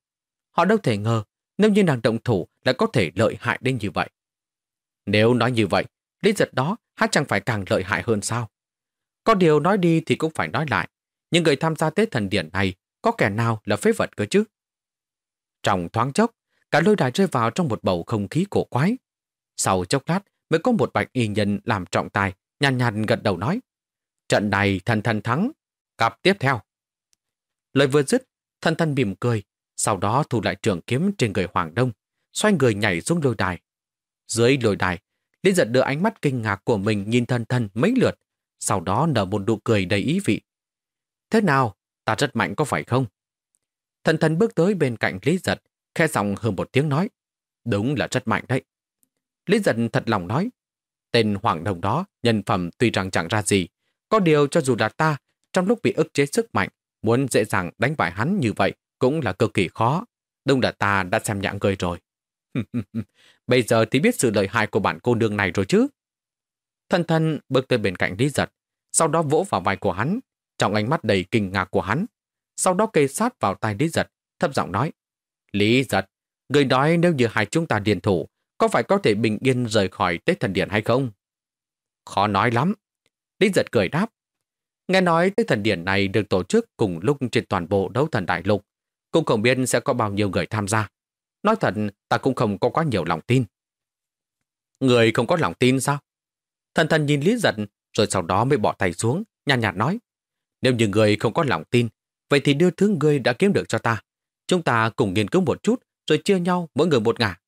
Họ đâu thể ngờ nếu như nàng động thủ lại có thể lợi hại đến như vậy. Nếu nói như vậy, lý giật đó hát chẳng phải càng lợi hại hơn sao? Có điều nói đi thì cũng phải nói lại. Nhưng người tham gia Tết thần điển này có kẻ nào là phế vật cơ chứ? Trong thoáng chốc, cả lôi đài rơi vào trong một bầu không khí cổ quái. Sau chốc lát mới có một bạch y nhân làm trọng tài, nhàn nhàn gật đầu nói. Trận này thần thần thắng, cặp tiếp theo. Lời vừa dứt, thần thần mỉm cười, sau đó thu lại trường kiếm trên người Hoàng Đông, xoay người nhảy xuống lôi đài. Dưới lôi đài, Lý giật đưa ánh mắt kinh ngạc của mình nhìn thần thần mấy lượt, sau đó nở một nụ cười đầy ý vị. Thế nào, ta rất mạnh có phải không? Thần thần bước tới bên cạnh Lý giật, khe giọng hơn một tiếng nói. Đúng là rất mạnh đấy. Lý giật thật lòng nói. Tên Hoàng Đồng đó, nhân phẩm tuy rằng chẳng ra gì, có điều cho dù là ta, trong lúc bị ức chế sức mạnh, muốn dễ dàng đánh bại hắn như vậy cũng là cực kỳ khó. Đúng là ta đã xem nhãn người rồi. Bây giờ thì biết sự lợi hại của bản cô nương này rồi chứ. Thân thân bước tới bên cạnh Lý Giật, sau đó vỗ vào vai của hắn, trong ánh mắt đầy kinh ngạc của hắn. Sau đó kê sát vào tai Lý Giật, thấp giọng nói. Lý Giật, người nói nếu như hai chúng ta điền thủ, có phải có thể bình yên rời khỏi Tết Thần điện hay không? Khó nói lắm. Lý Giật cười đáp. Nghe nói Tết Thần điện này được tổ chức cùng lúc trên toàn bộ đấu thần đại lục, cũng không biết sẽ có bao nhiêu người tham gia. Nói thật, ta cũng không có quá nhiều lòng tin. Người không có lòng tin sao? Thần thần nhìn Lý Giật, rồi sau đó mới bỏ tay xuống, nhàn nhạt, nhạt nói. Nếu như người không có lòng tin, vậy thì đưa thứ người đã kiếm được cho ta. Chúng ta cùng nghiên cứu một chút, rồi chia nhau mỗi người một ngả.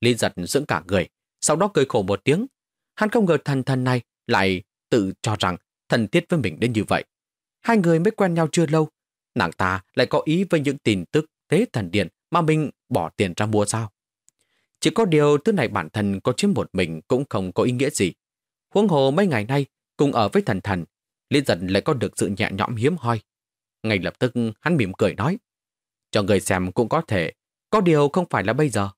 Lý Giật dưỡng cả người, sau đó cười khổ một tiếng. Hắn không ngờ thần thần này lại tự cho rằng thần thiết với mình đến như vậy. Hai người mới quen nhau chưa lâu, nàng ta lại có ý với những tin tức tế thần điện mà mình bỏ tiền ra mua sao. Chỉ có điều thứ này bản thân có chiếm một mình cũng không có ý nghĩa gì. Huống hồ mấy ngày nay, cùng ở với thần thần, Lý giật lại có được sự nhẹ nhõm hiếm hoi. Ngay lập tức hắn mỉm cười nói, cho người xem cũng có thể, có điều không phải là bây giờ.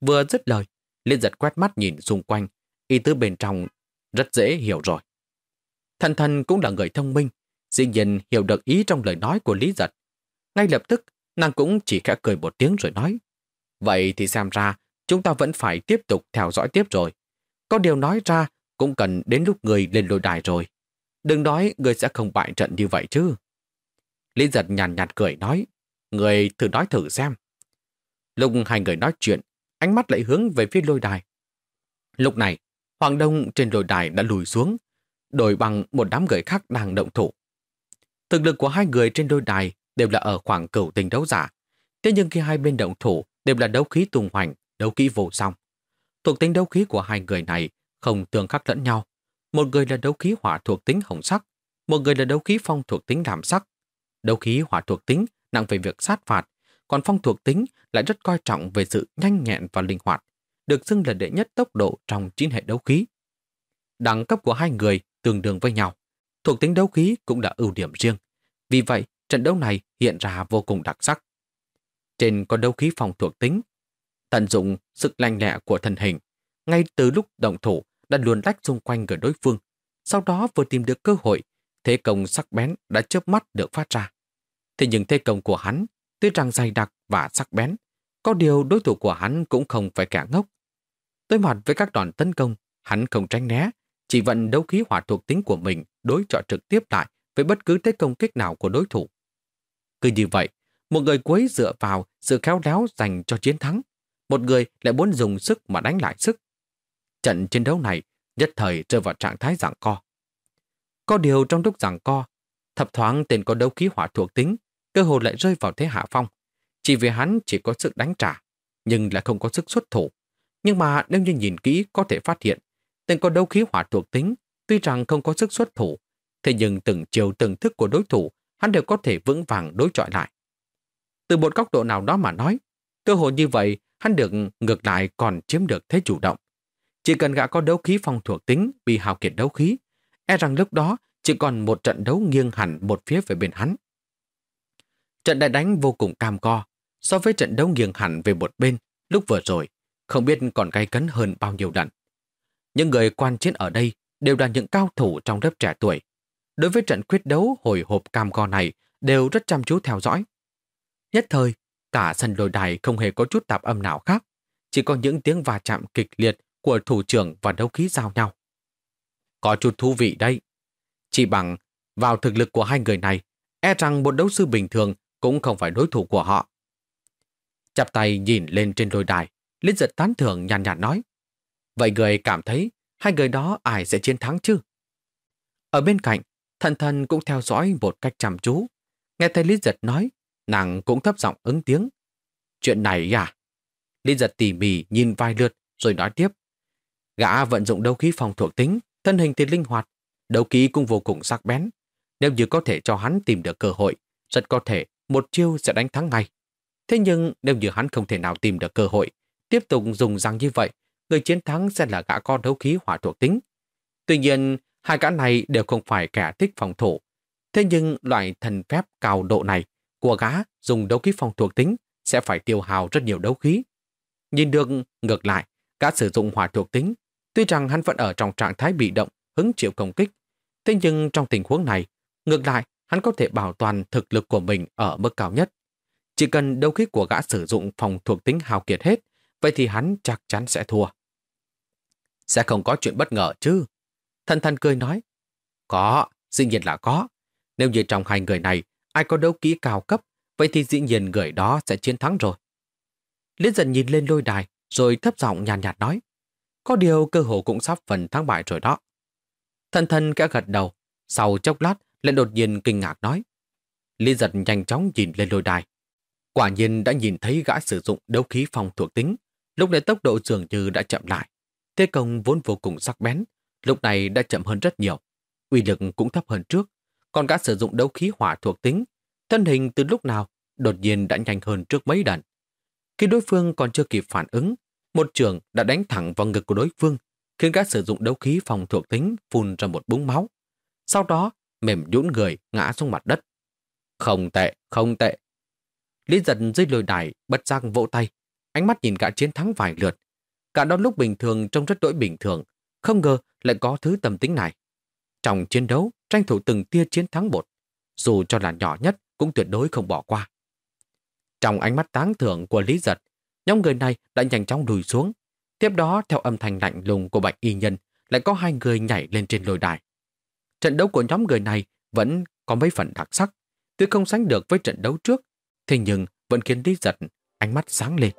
Vừa dứt lời, Liên giật quét mắt nhìn xung quanh, ý tứ bên trong rất dễ hiểu rồi. Thần thần cũng là người thông minh, dĩ nhiên hiểu được ý trong lời nói của Lý giật. Ngay lập tức, nàng cũng chỉ khẽ cười một tiếng rồi nói, vậy thì xem ra chúng ta vẫn phải tiếp tục theo dõi tiếp rồi. Có điều nói ra cũng cần đến lúc người lên lôi đài rồi. Đừng nói người sẽ không bại trận như vậy chứ. Lý giật nhàn nhạt, cười nói, người thử nói thử xem. Lúc hai người nói chuyện, ánh mắt lại hướng về phía lôi đài. Lúc này, Hoàng Đông trên lôi đài đã lùi xuống, đổi bằng một đám người khác đang động thủ. Thực lực của hai người trên đôi đài đều là ở khoảng cửu tình đấu giả. Thế nhưng khi hai bên động thủ đều là đấu khí tung hoành, đấu khí vô song. Thuộc tính đấu khí của hai người này không tương khắc lẫn nhau. Một người là đấu khí hỏa thuộc tính hồng sắc, một người là đấu khí phong thuộc tính đàm sắc. Đấu khí hỏa thuộc tính nặng về việc sát phạt, còn phong thuộc tính lại rất coi trọng về sự nhanh nhẹn và linh hoạt, được xưng là đệ nhất tốc độ trong chín hệ đấu khí. Đẳng cấp của hai người tương đương với nhau. Thuộc tính đấu khí cũng đã ưu điểm riêng. Vì vậy, trận đấu này hiện ra vô cùng đặc sắc. Trên có đấu khí phòng thuộc tính, tận dụng sức lanh lẹ của thân hình, ngay từ lúc động thủ đã luồn lách xung quanh người đối phương. Sau đó vừa tìm được cơ hội, thế công sắc bén đã chớp mắt được phát ra. Thế nhưng thế công của hắn tuy rằng dày đặc và sắc bén, có điều đối thủ của hắn cũng không phải kẻ ngốc. Đối mặt với các đòn tấn công, hắn không tránh né, chỉ vận đấu khí hỏa thuộc tính của mình đối chọi trực tiếp lại với bất cứ thế công kích nào của đối thủ. Cứ như vậy, một người cuối dựa vào sự khéo léo dành cho chiến thắng, một người lại muốn dùng sức mà đánh lại sức. Trận chiến đấu này nhất thời rơi vào trạng thái giảng co. Có điều trong lúc giảng co, thập thoáng tên có đấu khí hỏa thuộc tính, cơ hồ lại rơi vào thế hạ phong. Chỉ vì hắn chỉ có sức đánh trả, nhưng lại không có sức xuất thủ. Nhưng mà nếu như nhìn kỹ có thể phát hiện Tên có đấu khí hỏa thuộc tính, tuy rằng không có sức xuất thủ, thế nhưng từng chiều từng thức của đối thủ, hắn đều có thể vững vàng đối chọi lại. Từ một góc độ nào đó mà nói, cơ hội như vậy, hắn được ngược lại còn chiếm được thế chủ động. Chỉ cần gã có đấu khí phong thuộc tính bị hào kiệt đấu khí, e rằng lúc đó chỉ còn một trận đấu nghiêng hẳn một phía về bên hắn. Trận đại đánh vô cùng cam co, so với trận đấu nghiêng hẳn về một bên lúc vừa rồi, không biết còn gay cấn hơn bao nhiêu lần. Những người quan chiến ở đây đều là những cao thủ trong lớp trẻ tuổi. Đối với trận quyết đấu hồi hộp cam go này đều rất chăm chú theo dõi. Nhất thời, cả sân đồi đài không hề có chút tạp âm nào khác, chỉ có những tiếng va chạm kịch liệt của thủ trưởng và đấu khí giao nhau. Có chút thú vị đây. Chỉ bằng vào thực lực của hai người này, e rằng một đấu sư bình thường cũng không phải đối thủ của họ. Chắp tay nhìn lên trên đồi đài, Linh giật tán thưởng nhàn nhạt nói. Vậy người cảm thấy hai người đó ai sẽ chiến thắng chứ? Ở bên cạnh, thần thần cũng theo dõi một cách chăm chú. Nghe thấy Lý Giật nói, nàng cũng thấp giọng ứng tiếng. Chuyện này à? Lý Giật tỉ mỉ nhìn vài lượt rồi nói tiếp. Gã vận dụng đấu khí phòng thuộc tính, thân hình thì linh hoạt, đấu khí cũng vô cùng sắc bén. Nếu như có thể cho hắn tìm được cơ hội, rất có thể một chiêu sẽ đánh thắng ngay. Thế nhưng nếu như hắn không thể nào tìm được cơ hội, tiếp tục dùng răng như vậy người chiến thắng sẽ là gã con đấu khí hỏa thuộc tính. Tuy nhiên, hai gã này đều không phải kẻ thích phòng thủ. Thế nhưng loại thần phép cao độ này của gã dùng đấu khí phòng thuộc tính sẽ phải tiêu hào rất nhiều đấu khí. Nhìn được ngược lại, gã sử dụng hỏa thuộc tính, tuy rằng hắn vẫn ở trong trạng thái bị động, hứng chịu công kích. Thế nhưng trong tình huống này, ngược lại, hắn có thể bảo toàn thực lực của mình ở mức cao nhất. Chỉ cần đấu khí của gã sử dụng phòng thuộc tính hào kiệt hết, vậy thì hắn chắc chắn sẽ thua. Sẽ không có chuyện bất ngờ chứ. Thần thần cười nói. Có, dĩ nhiên là có. Nếu như trong hai người này, ai có đấu kỹ cao cấp, vậy thì dĩ nhiên người đó sẽ chiến thắng rồi. Liên dần nhìn lên lôi đài, rồi thấp giọng nhàn nhạt, nhạt nói. Có điều cơ hồ cũng sắp phần thắng bại rồi đó. Thần thần kẽ gật đầu, sau chốc lát lại đột nhiên kinh ngạc nói. Liên giật nhanh chóng nhìn lên lôi đài. Quả nhiên đã nhìn thấy gã sử dụng đấu khí phòng thuộc tính, lúc này tốc độ dường như đã chậm lại. Thế công vốn vô cùng sắc bén, lúc này đã chậm hơn rất nhiều. Uy lực cũng thấp hơn trước, còn gã sử dụng đấu khí hỏa thuộc tính, thân hình từ lúc nào đột nhiên đã nhanh hơn trước mấy lần. Khi đối phương còn chưa kịp phản ứng, một trường đã đánh thẳng vào ngực của đối phương, khiến gã sử dụng đấu khí phòng thuộc tính phun ra một búng máu. Sau đó, mềm nhũn người ngã xuống mặt đất. Không tệ, không tệ. Lý giật dưới lôi đài, bất giác vỗ tay, ánh mắt nhìn gã chiến thắng vài lượt, Cả đó lúc bình thường trông rất đổi bình thường, không ngờ lại có thứ tầm tính này. Trong chiến đấu, tranh thủ từng tia chiến thắng một, dù cho là nhỏ nhất cũng tuyệt đối không bỏ qua. Trong ánh mắt tán thưởng của Lý Giật, Nhóm người này đã nhanh chóng lùi xuống. Tiếp đó, theo âm thanh lạnh lùng của bạch y nhân, lại có hai người nhảy lên trên lôi đài. Trận đấu của nhóm người này vẫn có mấy phần đặc sắc. Tuy không sánh được với trận đấu trước, thế nhưng vẫn khiến Lý Giật ánh mắt sáng lên.